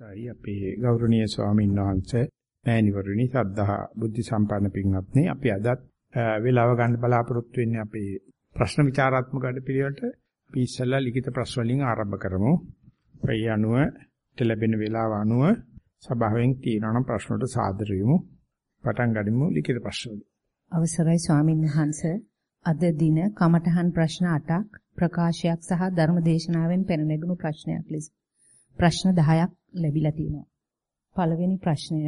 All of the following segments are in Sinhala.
අවස්ථයි අපේ ගෞරවනීය ස්වාමීන් වහන්සේ මෑණිවරුනි සද්ධා බුද්ධ සම්පන්න පින්වත්නි අපි අදත් වේලාව ගන්න බලාපොරොත්තු වෙන්නේ අපේ ප්‍රශ්න විචාරාත්මක වැඩපිළිවෙලට අපි ඉස්සෙල්ලා ලිඛිත ප්‍රශ්න වලින් ආරම්භ කරමු. ඒ අනුව ලැබෙන වේලාව අනුව සභාවෙන් තියෙනවා නම් ප්‍රශ්න වලට සාදර වෙමු. පටන් ගනිමු ලිඛිත ප්‍රශ්න වලින්. අවසරයි ස්වාමීන් වහන්සේ අද දින කමඨහන් ප්‍රශ්න 8ක් ප්‍රකාශයක් සහ ධර්ම දේශනාවෙන් පෙර නැගුණු ප්‍රශ්නයක් ලෙස ප්‍රශ්න 10ක් ලැබිලා තියෙනවා. පළවෙනි ප්‍රශ්නය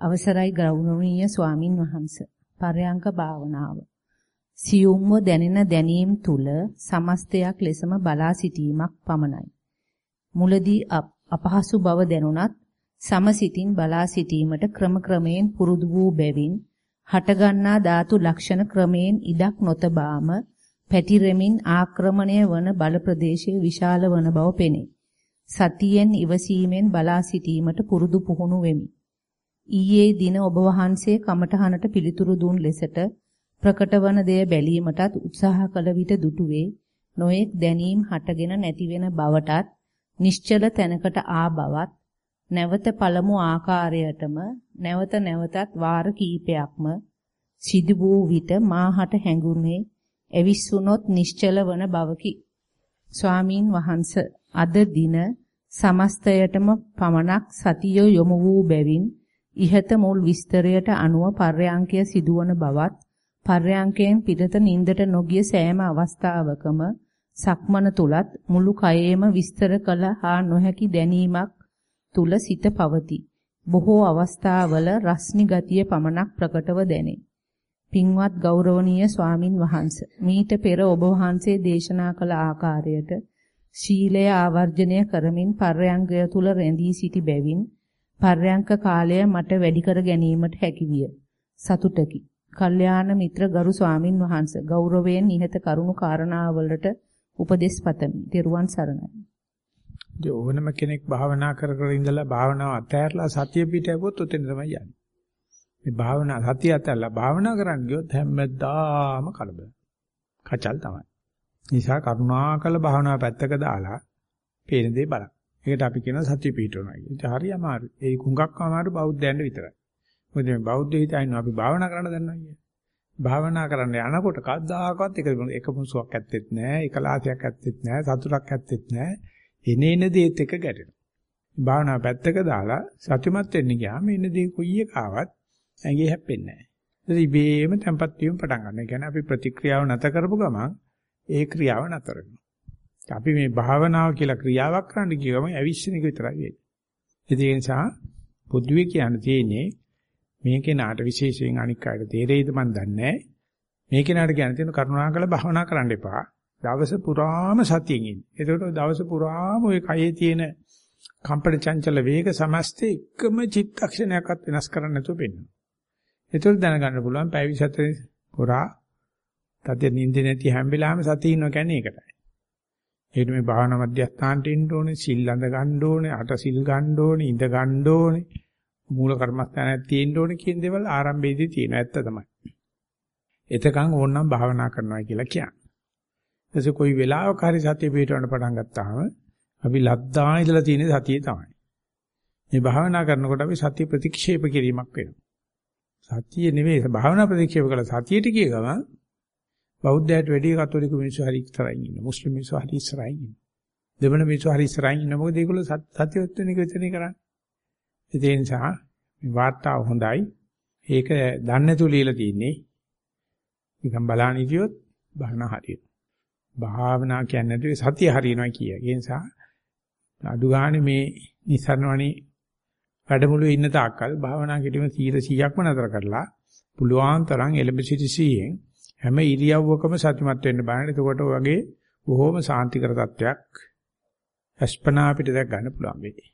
අවසරයි ගෞරවනීය ස්වාමින් වහන්සේ. පරයන්ක භාවනාව. සියුම්ව දැනෙන දැනීම් තුල සමස්තයක් ලෙසම බලා සිටීමක් පමණයි. මුලදී අපහසු බව දැනුණත් සමසිතින් බලා සිටීමට ක්‍රම ක්‍රමයෙන් පුරුදු වූ බැවින් හටගන්නා ධාතු ලක්ෂණ ක්‍රමයෙන් ඉඩක් නොතබාම පැතිරෙමින් ආක්‍රමණය වන බල ප්‍රදේශයේ විශාල වන බව පෙනේ. සතියෙන් ඉවසීමෙන් බලා සිටීමට පුරුදු පුහුණු වෙමි. ඊයේ දින ඔබ වහන්සේ කමඨහනට පිළිතුරු දුන් ලෙසට ප්‍රකටවන දෙය බැලීමටත් උත්සාහ කළ විට දුටුවේ නොඑක් දැනීම් හටගෙන නැති වෙන බවටත් නිශ්චල තැනකට ආ බවත් නැවත පළමු ආකාරයටම නැවත නැවතත් වාර කීපයක්ම සිදු වූ විට මාහට හැඟුනේ එවිස්සුනොත් නිශ්චල වන බවකි. ස්වාමින් වහන්සේ අද දින සමස්තයටම පමණක් සතිය යොමු වූ බැවින් ইহත මුල් විස්තරයට අනුව පර්යාංකය සිදුවන බවත් පර්යාංකයෙන් පිටත නින්දට නොගිය සෑම අවස්ථාවකම සක්මන තුලත් මුළු කයේම විස්තර කළ හා නොහැකි දැනීමක් තුල සිත පවතී. බොහෝ අවස්ථාවල රස්නි ගතිය පමණක් ප්‍රකටව දැනේ. පින්වත් ගෞරවනීය ස්වාමින් වහන්සේ මීට පෙර ඔබ වහන්සේ දේශනා කළ ආකාරයට ශීලය ආවර්ජනය කරමින් පර්යංගය තුල රැඳී සිටි බැවින් පර්යංක කාලය මට වැඩි කර ගැනීමට හැකියිය. සතුටකි. කල්යාණ මිත්‍ර ගරු ස්වාමින් වහන්සේ ගෞරවයෙන් ඉහත කරුණු කාරණාවලට උපදෙස් පතමි. ත්වන් සරණයි. ඕනම කෙනෙක් භාවනා කර කර ඉඳලා භාවනාව අතහැරලා සතිය පිට ඇවොත් උතෙන් තමයි යන්නේ. මේ භාවනා සතිය අතහැරලා භාවනා කරන්න ගියොත් හැමදාම කලබල. කචල් තමයි. නිසා කරුණාකල භාවනාව පැත්තක දාලා පේන දේ බලන්න. ඒකට අපි කියන සතිය පිටවනවා කියලා. ඒක හරි අමාරුයි. ඒ කුඟක් අමාරු බෞද්ධයන්ට විතරයි. මොකද මේ බෞද්ධ හිතයින් අපි භාවනා කරන්න දන්නවා කියන්නේ. භාවනා කරන්න යනකොට කවදාකවත් එක එක මුසුවක් ඇත්තෙත් නැහැ, එකලාසයක් ඇත්තෙත් නැහැ, සතුටක් ඇත්තෙත් නැහැ. එනේන දේත් එක ගැටෙනවා. භාවනාව පැත්තක දාලා සතුටුමත් වෙන්න ගියාම එන දේ කොයි එකාවත් ඇඟේ හැප්පෙන්නේ නැහැ. ඒක ඉබේම tempat වීම පටන් ගන්නවා. ඒ කියන්නේ අපි ප්‍රතික්‍රියාව නැත කරපු ගමන් ඒ ක්‍රියාව නතර අපි මේ භාවනාව කියලා ක්‍රියාවක් කරන්න කියවම ඇවිස්සෙන එක විතරයි වෙන්නේ. ඒ නිසා පොදුවේ කියන්න තියෙන්නේ මේ කෙනාට විශේෂයෙන් අනික් අයට තේරෙයිද මන් දන්නේ මේ කෙනාට කියන්න තියෙන කරුණාකර භාවනා කරන්න එපා. දවස පුරාම සතියෙන් ඉන්න. එතකොට දවස පුරාම ওই කයේ තියෙන කම්පන චංචල වේග සමස්තේ එකම චිත්තක්ෂණයක්වත් වෙනස් කරන්න නැතුව පෙන්වනවා. ඒතකොට දැනගන්න පුළුවන් පැය 24 පුරා තද නිින්ද නැති හැම වෙලාවෙම සතිය ඉන්නවා කියන්නේ ඒකටයි. ඒකට මේ භාවනා මධ්‍යස්ථානට එන්න ඕනේ, සිල් අඳ ගන්න ඕනේ, අට සිල් ගන්න ඕනේ, ඉඳ ගන්න ඕනේ, මූල කර්මස්ථානයක් තියෙන්න ඕනේ කියන දේවල් ආරම්භයේදී තියෙන ඇත්ත තමයි. එතකන් ඕනනම් භාවනා කරනවා කියලා කියන්නේ. එතකොට කොයි වෙලාවක හරි සතිය පිටවන්න පටන් ගත්තාම අපි ලද්දා ඉඳලා තියෙන සතියේ තමයි. මේ භාවනා කරනකොට අපි සතිය ප්‍රතික්ෂේප කිරීමක් වෙනවා. සතිය නෙවෙයි භාවනා ප්‍රතික්ෂේප කළා සතියට කිය ගමන් බෞද්ධයට වැඩි කතෝලික මිනිස්සු හරි ඉස්සරහින් ඉන්න. මුස්ලිම් මිනිස්සු හරි ඉස්සරහින් ඉන්න. දෙවන මිනිස්සු හරි ඉස්සරහින් ඉන්න. මොකද ඒගොල්ලෝ සත්‍යවත් වෙන එක විතරනේ කරන්නේ. ඒ නිසා මේ වාර්තාව හොඳයි. ඒක දන්නේ නැතුව ලියලා තියෙන්නේ. නිකන් බලන්න ඉතියොත් භාවනා හරියට. භාවනා කියන්නේ නැතුව සතිය හරියනවා කිය. ඒ නිසා අඩු ගානේ මේ නිසරණවණි වැඩමුළුවේ ඉන්න තාක්කල් භාවනා කිරීම 100%ක්ම නතර කරලා පුළුවන් තරම් එලෙබ සිටි සීයෙන් හැම ඉරියව්වකම සතුටුමත් වෙන්න බලන්න. එතකොට ඔයගේ බොහොම සාන්තිකර තත්වයක් අස්පනා අපිට දැක් ගන්න පුළුවන් වෙයි.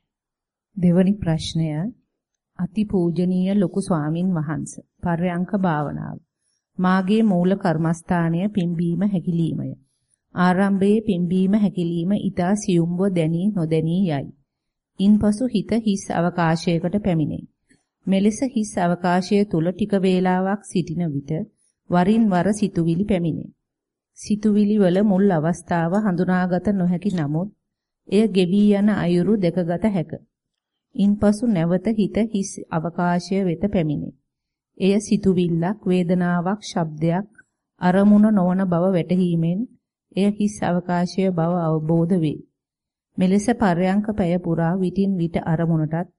දෙවනි ප්‍රශ්නය අතිපූජනීය ලොකු ස්වාමින් වහන්සේ පර්යංක භාවනාව. මාගේ මූල කර්මස්ථානය පිම්බීම හැකිලීමය. ආරම්භයේ පිම්බීම හැකිලීම ඊතා සියුම්ව දැනී නොදැනී යයි. ඉන්පසු හිත හිස් අවකාශයකට පැමිණේ. මෙලෙස හිස් අවකාශය තුල ටික වේලාවක් සිටින විට වරින් වර සිතුවිලි පැමිණේ. සිතුවිලි වල මුල් අවස්ථාව හඳුනාගත නොහැකි නමුත් එය ගෙවි යන අයුරු දෙකගත හැක. ඉන්පසු නැවත හිත හිස් අවකාශය වෙත පැමිණේ. එය සිතුවිල්ලක්, වේදනාවක්, ශබ්දයක්, අරමුණ නොවන බව වැටහීමෙන් එය හිස් අවකාශය බව අවබෝධ වේ. මෙලෙස පර්යංක පැය පුරා විටින් විට අරමුණටත්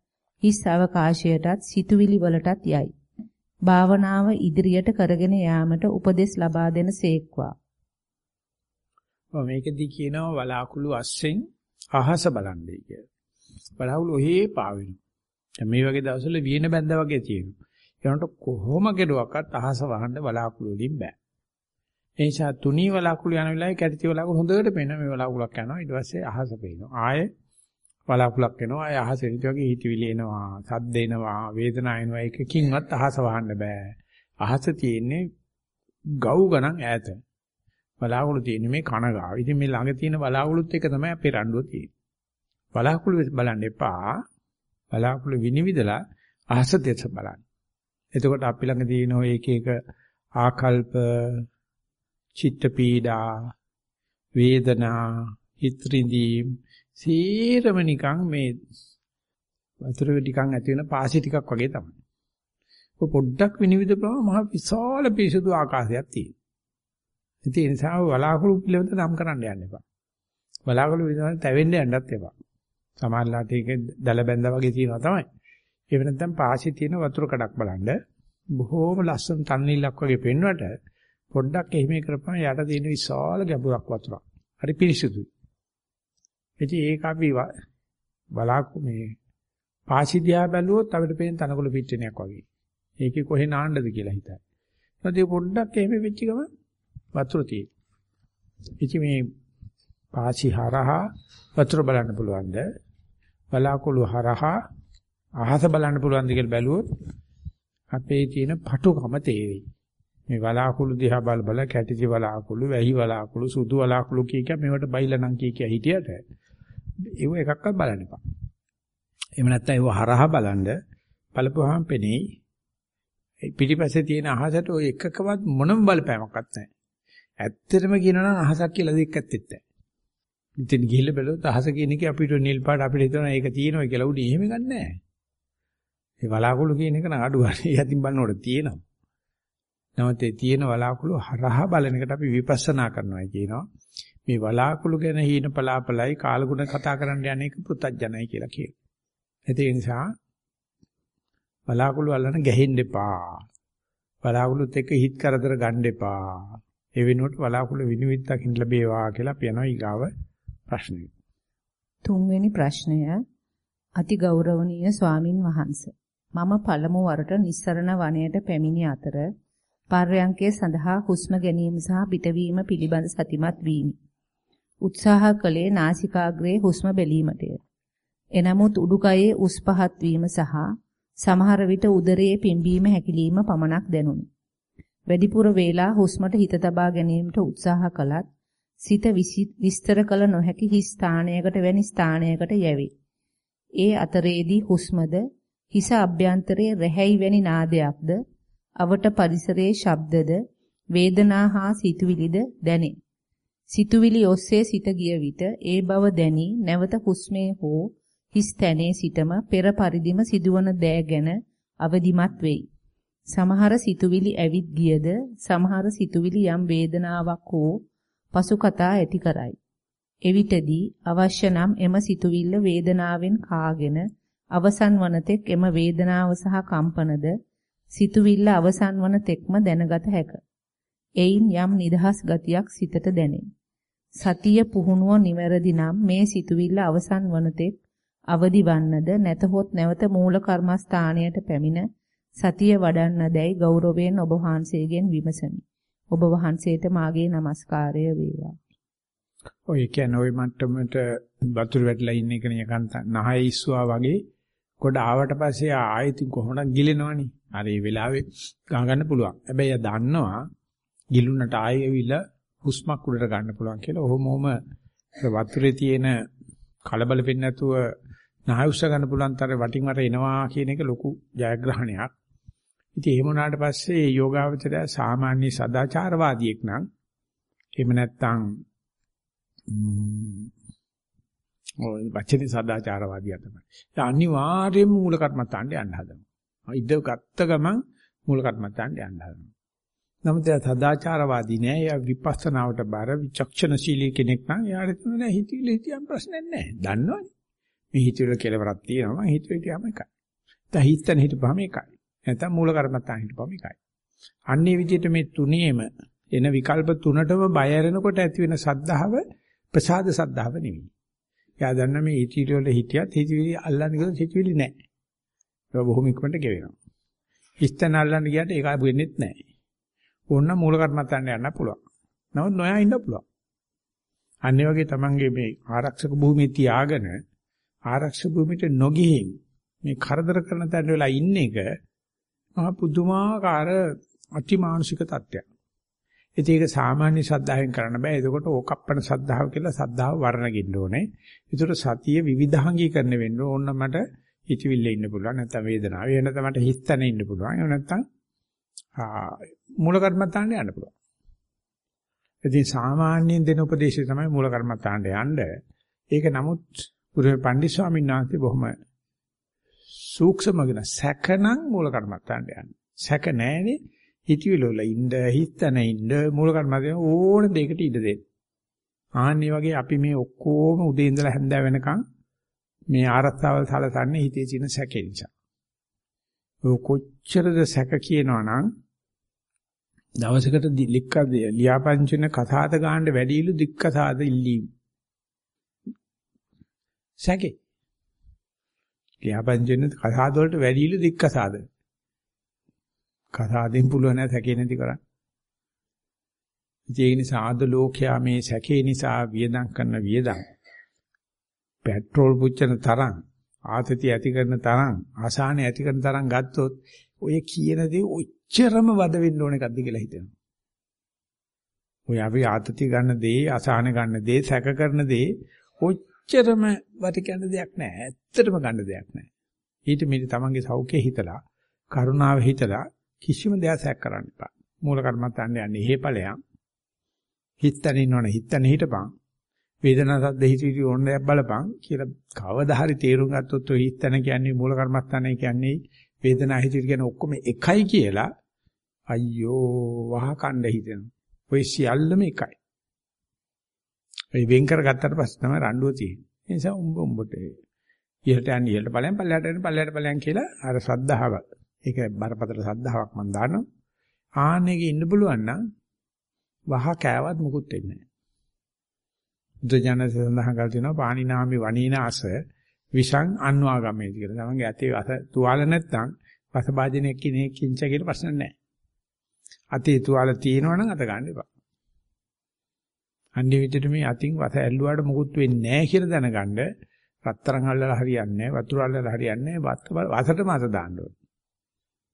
හිස් අවකාශයටත් සිතුවිලි වලටත් යයි. භාවනාව ඉදිරියට කරගෙන යාමට උපදෙස් ලබා දෙන සේක්වා. මේකෙදි කියනවා වලාකුළු අස්සෙන් අහස බලන්නේ කියලා. වලාකුළු ඔහේ පාවෙනවා. දැන් මේ වගේ දවස්වල වියන බැඳ වගේ තියෙනවා. ඒනට කොහොම කෙරුවක්වත් අහස වහන්න වලාකුළු වලින් බෑ. ඒ නිසා තුනී වලාකුළු යන වෙලාවේ කැටිති වලාකුළු හොඳට පේනවා. මේ වලාකුළක් යනවා. ඊට පස්සේ අහස පේනවා. ආයේ වලාකුළක් එනවා. ආයේ අහස එන වගේ හිතවිලි එනවා. සද්ද එනවා. වේදනාව එනවා. එකකින්වත් අහස වහන්න බෑ. අහස තියෙන්නේ ගව් ගණන් ඈත. වලාකුළු තියෙන්නේ මේ කන ගාව. ඉතින් මේ ළඟ තියෙන වලාකුළුත් එක තමයි අපේ රණ්ඩුව තියෙන්නේ. වලාකුළු බලන්න එපා. වලාකුළු විනිවිදලා අහස දෙස බලන්න. එතකොට අපි ළඟ තියෙන ඔය එක එක ආකල්ප චිත්ත පීඩා වේදනා හිත්‍රිඳීම් සීරම නිකන් මේ වතුර ටිකක් ඇති වෙන පාසි ටිකක් වගේ තමයි. ඔය පොඩ්ඩක් විනිවිදපුවම මහ විශාල පිරිසුදු ආකාශයක් තියෙනවා. ඒ නිසා වලාකුළු පිළිවෙත නම් කරන්න යන්න එපා. වලාකුළු විඳින තැවෙන්න යන්නත් එපා. සමහරලාට ඒක දල බැඳා වගේ තියෙනවා තමයි. ඒ වෙනත්නම් පාසි තියෙන වතුර කඩක් බලන්න බොහෝම ලස්සන තන්නිල්ලක් වගේ පෙන්වට පොඩ්ඩක් එහිමේ කරපම යට තියෙන විශාල ගැඹුරක් වතුරක්. හරි පිරිසුදුයි. ඉතින් ඒක අපි බලාකු මේ පාසිදියා බැලුවොත් අපිට පේන තනකොළ පිටිනයක් වගේ. ඒකේ කොහේ නාන්නද කියලා හිතයි. ඊට පොඩ්ඩක් එහෙම වෙච්ච ගම වතුර තියෙයි. ඉතින් මේ පාසි හරහා වතුර බලන්න පුළුවන්ද? බලාකුළු හරහා අහස බලන්න පුළුවන්ද කියලා බැලුවොත් අපේ තියෙන පටුකම තේරෙයි. මේ වලාකුළු දිහා බල බල කැටිසි වලාකුළු, වැහි වලාකුළු, සුදු වලාකුළු කිය කිය මේවට බයිලා නම් කිය කිය හිටියට ඒව එකක්වත් බලන්න එපා. එහෙම නැත්නම් ඒව හරහා බලන්න බලපුවාම පෙනෙයි. පිටිපස්සේ තියෙන අහසට ওই එකකවත් මොනම බලපෑමක්වත් නැහැ. ඇත්තටම කියනවා නම් අහසක් කියලා දෙයක් ඇත්තෙත් නැහැ. ඉතින් ගිහිල්ලා බැලුවොත් අහස කියන එක අපිට නිල් පාට අපිට හිතනවා ඒක තියෙනවා කියලා උඩ එහෙම ගන්න නැහැ. ඒ වලාකුළු කියන එක නඩු ගන්න. යතින් බලනකොට තියෙනවා. නමුත් ඒ තියෙන වලාකුළු හරහා බලන එකට අපි විපස්සනා කරනවා කියනවා. මේ වලාකුළු ගැන හීන පලාපලයි කාලගුණ කතා කරන්න යන එක පෘතජනයි කියලා කියනවා. ඒ නිසා වලාකුළු අල්ලන ගැහෙන්න එපා. වලාකුළුත් එක්ක හිත කරදර ගන්න එපා. ඒ වෙනුවට වලාකුළු විනිවිදකින් ලැබේවා කියලා අපි යනවා ඊගාව ප්‍රශ්නෙට. තුන්වෙනි ප්‍රශ්නය අති ගෞරවනීය ස්වාමින් වහන්සේ මම පළමු වරට නිස්සරණ වනයේට පැමිණි අතර පර්යංකයේ සඳහා හුස්ම ගැනීම සහ පිටවීම පිළිබඳ සතිමත් වීමි. උත්සාහ කළේ නාසිකාග්‍රයේ හුස්ම බැලීමටය. එනමුත් උඩුකයේ උස් පහත් වීම සහ සමහර විට උදරයේ පිම්බීම හැකිලිම පමණක් දැනුනි. වැඩිපුර වේලා හුස්මට හිත තබා ගැනීමට උත්සාහ කළත් සිත විස්තර කළ නොහැකි හිස් ස්ථානයකට වැනි ස්ථානයකට යැවේ. ඒ අතරේදී හුස්මද හිස අභ්‍යන්තරයේ රැහැයි වැනි නාදයක්ද අවට පරිසරයේ ශබ්දද වේදනා හා සිතුවිලිද දැනේ. සිතුවිලි ඔස්සේ සිත ගිය විට ඒ බව දැනි නැවත හුස්මේ හෝ හිස් තැනේ සිටම පෙර පරිදිම සිදුවන දෑ ගැන අවදිමත් වෙයි. සමහර සිතුවිලි ඇවිත් ගියද සමහර සිතුවිලි යම් වේදනාවක් හෝ පසු කතා ඇති කරයි. එවිටදී අවශ්‍ය නම් එම සිතුවිල්ල වේදනාවෙන් කාගෙන අවසන් වනතෙක් එම වේදනාව සහ කම්පනද සිතුවිල්ල අවසන් වන තෙක්ම දැනගත හැක. එයින් යම් නිදහස් ගතියක් සිතට දැනේ. සතිය පුහුණුව නිවැරදි නම් මේ සිතුවිල්ල අවසන් වනතෙක් අවදි වන්නද නැතහොත් නැවත මූල කර්මස්ථානයට පැමිණ සතිය වඩන්නදැයි ගෞරවයෙන් ඔබ වහන්සේගෙන් විමසමි. ඔබ වහන්සේට මාගේ নমස්කාරය වේවා. ඔය කියන්නේ ওই මට්ටමට වතුර වැටලා ඉන්න එක නිකන්ත නහය ඉස්සුවා වගේ කොට ආවට පස්සේ ආයෙත් කොහොමද ගිලෙනවනේ. අර ඒ වෙලාවේ ගහ ගන්න පුළුවන්. හැබැයි ආ දන්නවා ගිලුනට ආයෙ ඇවිල්ලා හුස්මක් උඩට ගන්න පුළුවන් කියලා. ඔහොම ඔහොම වතුරේ තියෙන කලබල වෙන්නේ නැතුව නහය උස්ස ගන්න පුළුවන් තරම් වටින් වට එනවා කියන එක ලොකු ජයග්‍රහණයක්. ඉතින් එහෙම වුණාට පස්සේ යෝගාවචරය සාමාන්‍ය සදාචාරවාදියෙක් නම් එහෙම නැත්නම් ඔය වචනේ සදාචාරවාදියා තමයි. ඒ අනිවාර්යයෙන්ම මූල කර්මත්තාන්ට යන්න හදනවා. ඉද ගත්ත ගමන් මූල කර්මත්තාන්ට යන්න හදනවා. නමුත් ඒ සදාචාරවාදී නෑ. එයා විපස්සනාවට බර විචක්ෂණශීලී කෙනෙක් නම් එයාට තුන නෑ හිතවිලි හිතියම් ප්‍රශ්නයක් නෑ. දන්නවනේ. මේ හිතවිලි කෙලවරක් තියෙනවා. හිතවිලි තියම එකයි. දැන් හිතන හිටපම එකයි. නැත්නම් මූල කර්මත්තාන් හිටපම එකයි. අන්නේ විදිහට මේ තුනේම එන විකල්ප තුනටම බය ඇරෙනකොට ඇති වෙන සද්ධාව ප්‍රසාද සද්ධාව නෙවෙයි. එයා දන්න මේ හිතවිලි වල හිටියත් හිතවිලි අල්ලන්නේ කියලා හිතවිලි නැහැ. ඒක බොහොම ඉක්මනට ගෙවෙනවා. හිතන අල්ලන්න ගියට ඒක වෙන්නේත් නැහැ. ඕන්න මූල කර්මත්තන්න යන්න පුළුවන්. නමුත් නොයා ඉන්න පුළුවන්. අන්නේ වගේ තමන්ගේ මේ ආරක්ෂක භූමිය තියාගෙන ආරක්ෂක භූමියට නොගිහින් මේ කරදර කරන තැන වෙලා ඉන්න එක මහ පුදුමාකාර අතිමානුෂික තත්ත්වයක්. ඉතින් ඒක සාමාන්‍ය සද්ධායෙන් කරන්න බෑ. එතකොට ඕකප්පන සද්ධාව කියලා සද්ධාව වර්ණගින්න ඕනේ. ඒතර සතිය විවිධාංගීකරණය වෙන්න ඕන මට හිතවිල්ල ඉන්න පුළුවන් නැත්නම් වේදනාව. එහෙම නැත්නම් මට හිතන ඉන්න පුළුවන්. එහෙම නැත්නම් මූල කර්මත්තාන්න යන්න පුළුවන්. ඉතින් සාමාන්‍යයෙන් දෙන උපදේශය තමයි මූල කර්මත්තාන්න යන්න. ඒක නමුත් ගුරු පණ්ඩිත ස්වාමීන් වහන්සේ බොහොම සූක්ෂමගෙන සැකනම් මූල කර්මත්තාන්න යන්න. සැක නැහැනේ හිතවිලි වල ඉන්න හිතන ඉන්න මූල කර්මයෙන් ඕන දෙයකට ඉඩ දෙන්න. ආන්නේ වගේ අපි මේ ඔක්කොම උදේ ඉඳලා හැන්දෑ වෙනකන් මේ ආරස්සාවල් සලසන්නේ හිතේ තියෙන සැකේ නිසා. ඔය කොච්චරද සැක කියනවනම් දවසකට ලික්ක ලියාපදිංචින කතාද ගන්න වැඩිලු දික්කසාද ඉල්ලීම්. සැකේ. ලියාපදිංචින කතාද වලට වැඩිලු දික්කසාද. කසාදෙන් පුළුවන් නැහැ සැකේ නැති කරන්න. ඒ නිසා ආද ලෝකයා මේ සැකේ නිසා වියදම් කරන වියදම් පෙට්‍රෝල් පුච්චන තරම් ආතතිය ඇති කරන තරම් ආසාන ඇති කරන තරම් ගත්තොත් ඔය කියන දේ ඔච්චරම වද වෙන්න ඕන එකක්ද කියලා හිතෙනවා. ඔය අපි ආතතිය ගන්න දේ ආසාන ගන්න දේ සැක කරන දේ ඔච්චරම වට කියන දෙයක් නෑ. ඇත්තටම ගන්න දෙයක් නෑ. ඊට මෙන්න තමන්ගේ සෞඛ්‍යය හිතලා කරුණාව හිතලා කිසිම දෙයක් සැක කරන්න එපා. මූල කර්මත්තන්න යන්නේ එහෙ ඵලයන්. හිතන ඉන්නවනේ හිතන හිටපන්. වේදනා සද්ද හිතවිලි ඕන දෙයක් බලපන් කියලා කවදා හරි තේරුම් ගත්තොත් ඔය හිතන කියන්නේ මූල කර්මත්තන්නේ කියන්නේ වේදනා හිතවිලි කියන ඔක්කොම එකයි කියලා අයියෝ වහ කණ්ඩ හිතෙනවා. ඔය සියල්ලම එකයි. ඔය වෙන් කරගත්තට පස්සේ තමයි රණ්ඩුව තියෙන්නේ. ඒ නිසා උඹ උඹට ඉහළට යන්න ඉහළට ඵලයන් පල්ලයට යන්න පල්ලයට ඵලයන් කියලා අර ශ්‍රද්ධාව ඒක බරපතල සද්ධාාවක් මම දානවා. ආන්නේක ඉන්න පුළුවන් නම් වහ කෑවත් මුකුත් වෙන්නේ නැහැ. බුද්ධජනක සඳහන් කර තිනවා පාණිනාමි වනීනාස විසං අන්වාගමේ කියලා. තමන්ගේ ඇතේ අත තුවාල නැත්නම් වසභාජනයක් කිනේ කිංච කියලා ප්‍රශ්න නැහැ. අතේ තුවාල තියෙනවා නම් අත ගන්න එපා. අන්නේ විදිහට මේ අතින් වස ඇල්ලුවාට මුකුත් වෙන්නේ නැහැ කියලා දැනගන්න රත්තරන් අල්ලලා හරියන්නේ නැහැ වතුර අල්ලලා හරියන්නේ නැහැ වසටම අත දාන්න ඕනේ.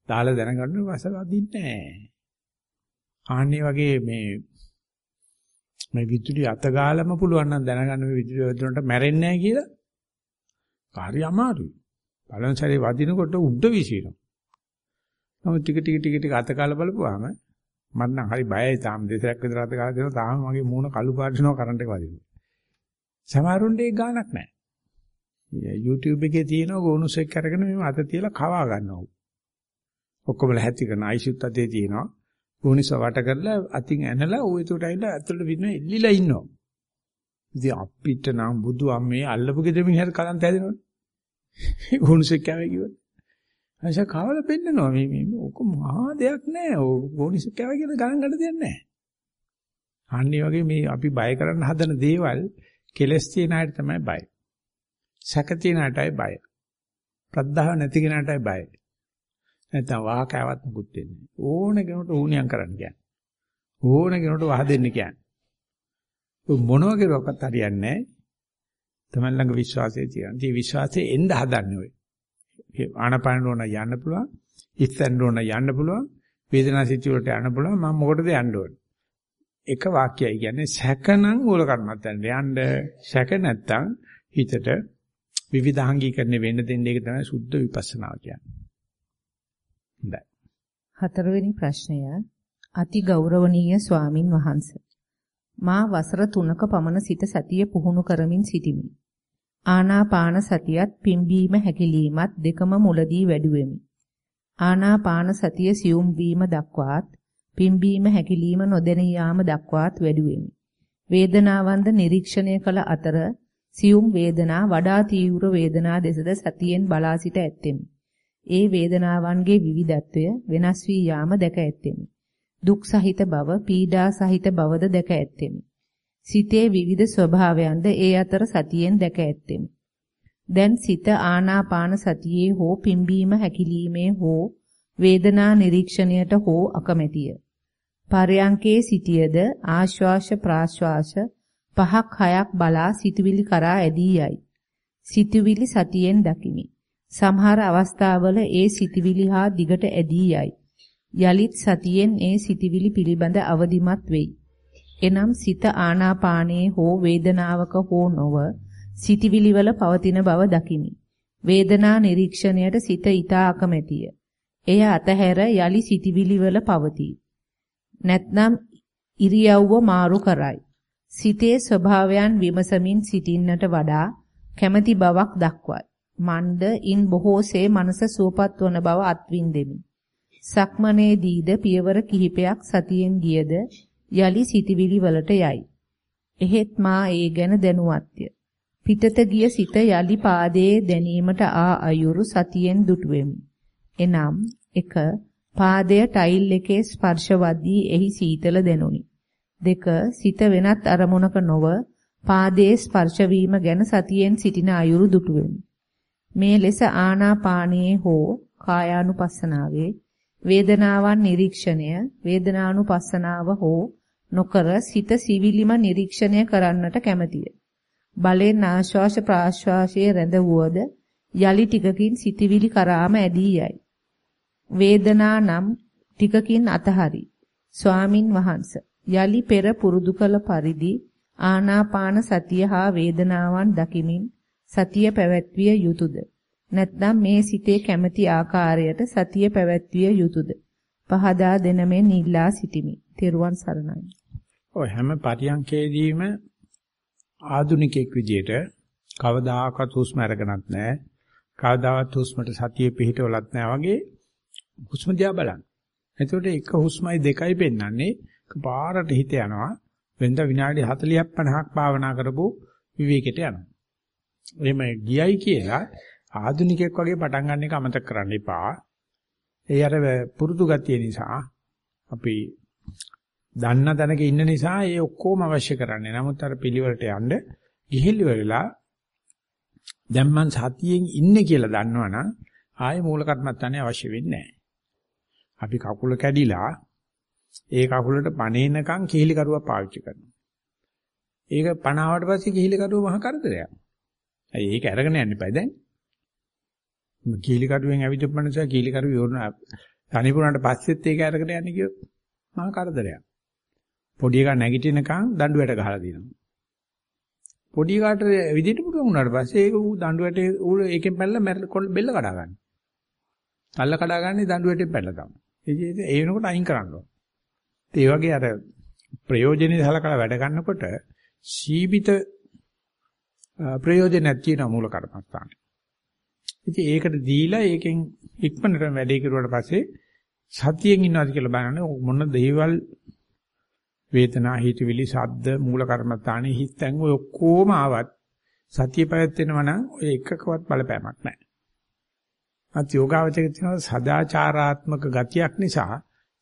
දාලා දැනගන්න වස වදින්නේ නැහැ. ආන්නේ වගේ මේ මේ විදුලි අත ගාලම පුළුවන් නම් දැනගන්න මේ විදුලි වදිනකොට මැරෙන්නේ නැහැ කියලා. කාර්ය අමාරුයි. බලන සැරේ වදිනකොට උඩ විසිනවා. නමුත් ටික ටික ටික ටික අත කාලා බලපුවාම මට නම් හරි බයයි තාම දෙසරක් විතර අත කාලා දෙනවා තාම මගේ මූණ කළු පාට වෙනවා කරන්ට් එක වදිනවා. සමහරුන්ට ඒක ගාණක් නැහැ. YouTube එකේ තියෙන ගෝනුසෙක් අරගෙන මේ අත තියලා කවා ගන්නවා. ඔක්කොම ලැහැත්ති කරන අයිසුත් අතේ තියෙනවා. ගෝනිස වට කරලා අතින් ඇනලා ඌ ඒකට ඇවිල්ලා ඇතුළට වින්න එල්ලිලා ඉන්නවා. ඉතින් අපිට නම් බුදු අම්මේ අල්ලපු ගෙදර මිනිහට කලන්ත හැදෙනවනේ. ගෝනිසෙක් කෑවේ කිව්වොත්. අයිසා කවල පෙන්නනවා මේ මේ ඔක මහා දෙයක් නෑ. ඕ ගෝනිසෙක් කෑවේ කියලා ගණන් ගන්න දෙයක් නෑ. අන්නේ වගේ මේ අපි බය කරන්න හදන දේවල් කෙලස් තියන අයට තමයි බය. සැක තියන අයටයි බය. ප්‍රද්ධාව නැති කෙනාටයි බය. නැත්නම් වාහකෑවත් මුකුත් වෙන්නේ. ඕන කෙනෙකුට ඌණියම් කරන්න කියන්නේ. ඕන කෙනෙකුට වහ දෙන්න කියන්නේ. මොනවා කරුවක්වත් හරියන්නේ නැහැ. තමන් ළඟ විශ්වාසය තියෙනවා. ඉතින් විශ්වාසයෙන් එන්න හදන්නේ ඔය. ආනපාන ඕන යන්න පුළුවන්. ඉස්සෙන් ඕන යන්න පුළුවන්. වේදනා සිත්ති වලට යන්න පුළුවන්. මම මොකටද යන්න ඕන? එක වාක්‍යයයි කියන්නේ සැකනම් මූල කර්මත්තෙන් යන්න. සැක නැත්තම් හිතට විවිධාංගීකරණය වෙන්න දෙන්නේ ඒක තමයි සුද්ධ විපස්සනා කියන්නේ. හොඳයි. හතරවෙනි ප්‍රශ්නය අති ගෞරවනීය ස්වාමින් වහන්සේ. මා වසර 3ක පමණ සිට සතිය පුහුණු කරමින් සිටිමි. ආනාපාන සතියත් පිම්බීම හැකිලීමත් දෙකම මුලදී වැඩුවෙමි. ආනාපාන සතිය සියුම් වීම දක්වාත් පිම්බීම හැකිලිම නොදැනී යාම දක්වාත් වැඩුවෙමි. වේදනාවන්ද නිරීක්ෂණය කළ අතර සියුම් වේදනා වඩා තීව්‍ර වේදනා දෙසද සතියෙන් බලා සිට ඇත්තෙමි. ඒ වේදනාවන්ගේ විවිධත්වය වෙනස් වී යාම දැක ඇත්තෙමි. දුක් සහිත බව, පීඩා සහිත බවද දැක ඇත්තෙමි. සිතේ විවිධ ස්වභාවයන්ද ඒ අතර සතියෙන් දැක ඇත්තෙමි. දැන් සිත ආනාපාන සතියේ හෝ පිම්බීම හැකිලීමේ හෝ වේදනා නිරීක්ෂණයට හෝ අකමැතිය. පරයන්කේ සිටියද ආශ්වාස ප්‍රාශ්වාස පහක් හයක් බලා සිතුවිලි කරා ඇදී යයි. සිතුවිලි සතියෙන් දකිමි. සමහර අවස්ථාවල ඒ සිතුවිලි හා දිගට ඇදී යයි. යලිත් සතියෙන් ඒ සිතුවිලි පිළිබඳ අවදිමත් වෙයි. එනම් සිත ආනාපානයේ හෝ වේදනාවක හෝ නොව සිටිවිලි වල පවතින බව දකිමි. වේදනා නිරීක්ෂණයට සිත ඊතා අකමැතිය. එය අතහැර යලි සිටිවිලි වල පවතී. නැත්නම් ඉරියව්ව මාරු කරයි. සිතේ ස්වභාවයන් විමසමින් සිටින්නට වඩා කැමැති බවක් දක්වයි. මන්ද ඉන් බොහෝසේ මනස සුවපත් වන බව අත්විඳෙමි. සක්මනේදීද පියවර කිහිපයක් සතියෙන් ගියද යලි සිටිවිලි වලට යයි. එහෙත් මා ඒ ගැන දැනුවත්ය. පිටත ගිය සිත යලි පාදයේ දැනීමට ආ අයුරු සතියෙන් දුටුවෙමි. එනම් 1. පාදය ටයිල් එකේ ස්පර්ශවද්දී එහි සීතල දැනුනි. 2. සිත වෙනත් අරමුණක නොව පාදයේ ස්පර්ශ වීම ගැන සතියෙන් සිටින අයුරු දුටුවෙමි. මේ ලෙස ආනාපානයේ හෝ කායානුපස්සනාවේ වේදනාවන් නිරීක්ෂණය වේදනානුපස්සනාව හෝ නොකර සිත සිවිලිම නිරීක්ෂණය කරන්නට කැමැතිය. බලෙන් ආශ්වාස ප්‍රාශ්වාසයේ රැඳවුවද යලි ටිකකින් සිටිවිලි කරාම ඇදී යයි. වේදනා නම් ටිකකින් අතහරි. ස්වාමින් වහන්ස යලි පෙර පුරුදු කළ පරිදි ආනාපාන සතිය හා වේදනාවන් දකිමින් සතිය පැවැත්විය යුතුයද? නැත්නම් මේ සිතේ කැමැති ආකාරයට සතිය පැවැත්විය යුතුයද? පහදා දෙනමෙන් ඉල්ලා සිටිමි. තෙරුවන් සරණයි. ඔය හැම පරියන්කේදීම ආදුනිකෙක් විදියට කවදාකවත් හුස්ම අරගෙනත් නැහැ. කවදාවත් හුස්මට සතිය පිහිටවලත් නැහැ වගේ හුස්ම දිහා බලන්න. එතකොට එක හුස්මයි දෙකයි පෙන්වන්නේ පාරට හිත යනවා. වෙනද විනාඩි 40ක් 50ක් භාවනා කරපු විවේකයට යනවා. එහෙම ගියයි කියලා ආදුනිකෙක් වගේ පටන් ගන්න එක අමතක කරන්න එපා. ඒ අර පුරුදු ගතිය නිසා අපි දන්න තැනක ඉන්න නිසා ඒ ඔක්කොම අවශ්‍ය කරන්නේ. නමුත් අර පිළිවෙලට යන්න ගිහිලි වෙලා දැන් මං සතියෙන් ඉන්නේ කියලා දන්නවනම් ආයේ මූල කර්මත්තානේ අවශ්‍ය වෙන්නේ නැහැ. අපි කකුල කැඩිලා ඒ කකුලට පණේනකම් කිහිලි කරුවා පාවිච්චි කරනවා. ඒක පණාවට පස්සේ කිහිලි කරුව මහ කරදරයක්. ඇයි ඒක අරගෙන යන්න එපා දැන්. කිහිලි කරුවෙන් ඇවිදපු මනුස්සයා කිහිලි කරුව යෝන තනිපුරාට පස්සෙත් ඒක අරගෙන යන්න කියොත් මහ කරදරයක්. පොඩි එකා නැගිටිනකන් දඬුවට ගහලා දිනවා. පොඩි එකාට විදිහට පුළුවන් වුණාට පස්සේ ඒක ඌ දඬුවට ඌ ඒකෙන් පැනලා බෙල්ල කඩා ගන්න. තල්ල කඩා ගන්නේ දඬුවටෙන් පැනලා තමයි. ඒ වෙනකොට අයින් කරන්න ඕන. ඒ වගේ අර ප්‍රයෝජනෙයි සලකලා වැඩ ගන්නකොට සීමිත ප්‍රයෝජනයක් තියෙන මූල කර්මස්ථානේ. ඉතින් ඒකට දීලා ඒකෙන් ඉක්මනට වැඩේ කරුවාට පස්සේ සතියෙන් ඉන්නවාද කියලා බලන්න මොන දේවල් වේදනා හිතවිලි සද්ද මූල කර්මස්ථානේ හිතෙන් ඔය ඔක්කොම ආවත් සතිය පැවැත්වෙනවා නම් ඔය එකකවත් බලපෑමක් නැහැ. අත් යෝගාවචක තියෙන සදාචාරාත්මක ගතියක් නිසා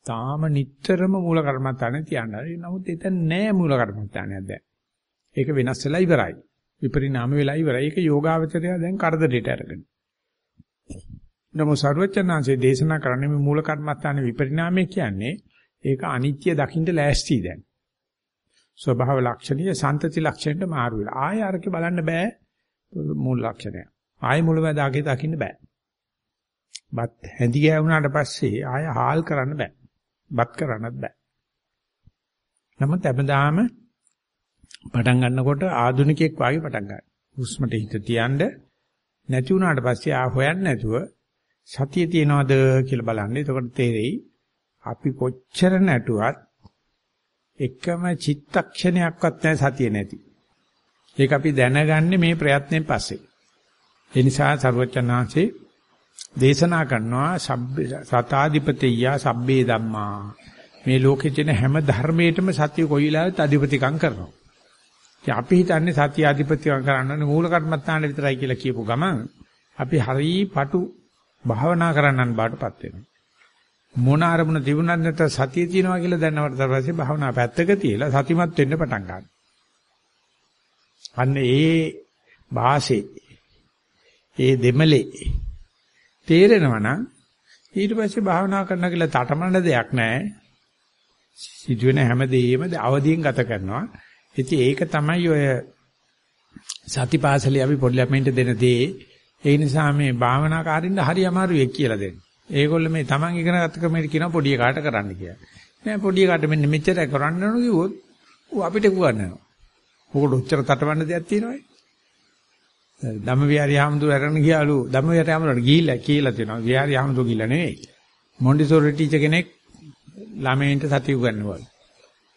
තාම නිටතරම මූල කර්මස්ථානේ තියන්නේ. නමුත් එතන නෑ මූල කර්මස්ථානයක් දැන්. ඒක වෙනස් වෙලා ඉවරයි. විපරිණාම වෙලා ඉවරයි. ඒක යෝගාවචරය දැන් කරදරයට අරගෙන. නමුත් සර්වචනාංශයේ දේශනා කරන්නේ මේ මූල කර්මස්ථානේ විපරිණාමය කියන්නේ ඒක අනිත්‍ය දකින්න ලෑස්ති දැන්. ස්වභාව ලක්ෂණීය සන්තති ලක්ෂණයට මාරු වෙලා. ආයෙ අරක බලන්න බෑ මූල ලක්ෂණය. ආයෙ මුලමදාගේ දකින්න බෑ. බත් හැඳි ගෑවුනාට පස්සේ ආයෙ හාල් කරන්න බෑ. බත් කරන්නත් බෑ. නමුත් හැමදාම පටන් ගන්නකොට ආදුනිකෙක් වාගේ පටන් ගන්න. හුස්මට හිත තියන්න නැති වුණාට පස්සේ ආ හොයන්න නැතුව සතිය තියනවද කියලා බලන්න. එතකොට තේරෙයි අපි කොච්චර නැටුවත් එකම චිත්තක්ෂණයක්වත් නැහැ සතිය නැති. ඒක අපි දැනගන්නේ මේ ප්‍රයත්නෙන් පස්සේ. ඒ නිසා සරුවචනාංශේ දේශනා කරනවා සතාධිපතිය සබ්බේ ධම්මා. මේ ලෝකේ තියෙන හැම ධර්මයකටම සත්‍ය කොයි වෙලාවෙත් අධිපතිකම් කරනවා. ඉතින් අපි හිතන්නේ සත්‍ය අධිපතිකම් කරන්න මූල කර්මත්තාන විතරයි කියලා කියපු ගමන් අපි හරි පටු භාවනා කරන්නන් බාටපත් වෙනවා. මොන අරමුණ තිබුණත් නැත්නම් සතිය තියෙනවා කියලා දැනනවට පස්සේ භාවනා පැත්තක තියලා සතිමත් වෙන්න පටන් ගන්නවා. අන්න ඒ භාෂේ ඒ දෙමලේ තේරෙනවා නම් ඊට පස්සේ භාවනා කරන්න කියලා තටමඬ දෙයක් නැහැ. සිදුවෙන හැම දෙයක්ම අවදියෙන් ගත කරනවා. ඉතින් ඒක තමයි ඔය සතිපාසලේ අපි පොඩි ළමයින්ට දෙන දේ. ඒ නිසා මේ භාවනාකාරින්න හරි අමාරුයි කියලා දෙන්නේ. ඒගොල්ලෝ මේ Taman ඉගෙන ගත්ත ක්‍රමයට කියන පොඩි එකාට කරන්න කියලා. නෑ පොඩි එකාට මෙන්න මෙච්චර කරන්න ඕන කිව්වොත් ඌ අපිට ගුවන්නවා. මොකද උච්චර තටවන්න දෙයක් තියෙනවයි. ධම්මවිහාරි හාමුදුර අරගෙන ගියාලු ධම්මවිහාරි හාමුදුරට ගිහිල්ලා කියලා තියෙනවා. විහාරි හාමුදුර ගිහිල්ලා නෙවෙයි. මොන්ඩිසෝරි ටීචර් කෙනෙක් ළමයින්ට සතිය උගන්වනවා.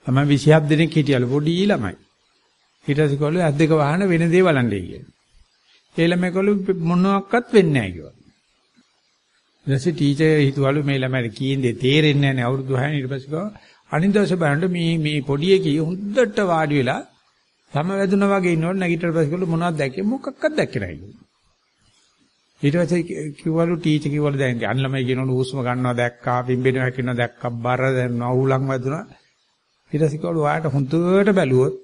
තමයි 27 දෙනෙක් හිටියලු පොඩි ළමයි. ඊට පස්සේ කිව්වලු ඇස් දෙක වහන වෙන දේ බලන්නේ කියලා. ඒ ළමයි කිව්වලු මොනවත් වෙන්නේ නැහැ කිව්වා. ඊටසේ ටීචර් හිතුවලු මේ ළමයට කියන්නේ තේරෙන්නේ නැහැ අවුරුදු 6 ඊට පස්සේ කිව්වා අනිත් දවසේ බලනකොට මේ මේ පොඩි එකී හොඳට වාඩි වෙලා සමවැදුනා වගේ ඉන්නකොට නැගිටිලා පස්සේ කිව්වලු මොනවද දැක්කේ මොකක්වත් දැක්කේ නැහැ කිව්වා. ඊට පස්සේ කිව්වලු ටීචර් කිව්වලු දැන් අන් ළමයි කියනවලු හුස්ම ගන්නවා දැක්කා පිම්බෙනවා හැකිනවා දැක්කා බර දැනනවා උලන් වැදුනා ඊට පස්සේ කිව්වලු ඔයාට හොඳට බැලුවොත්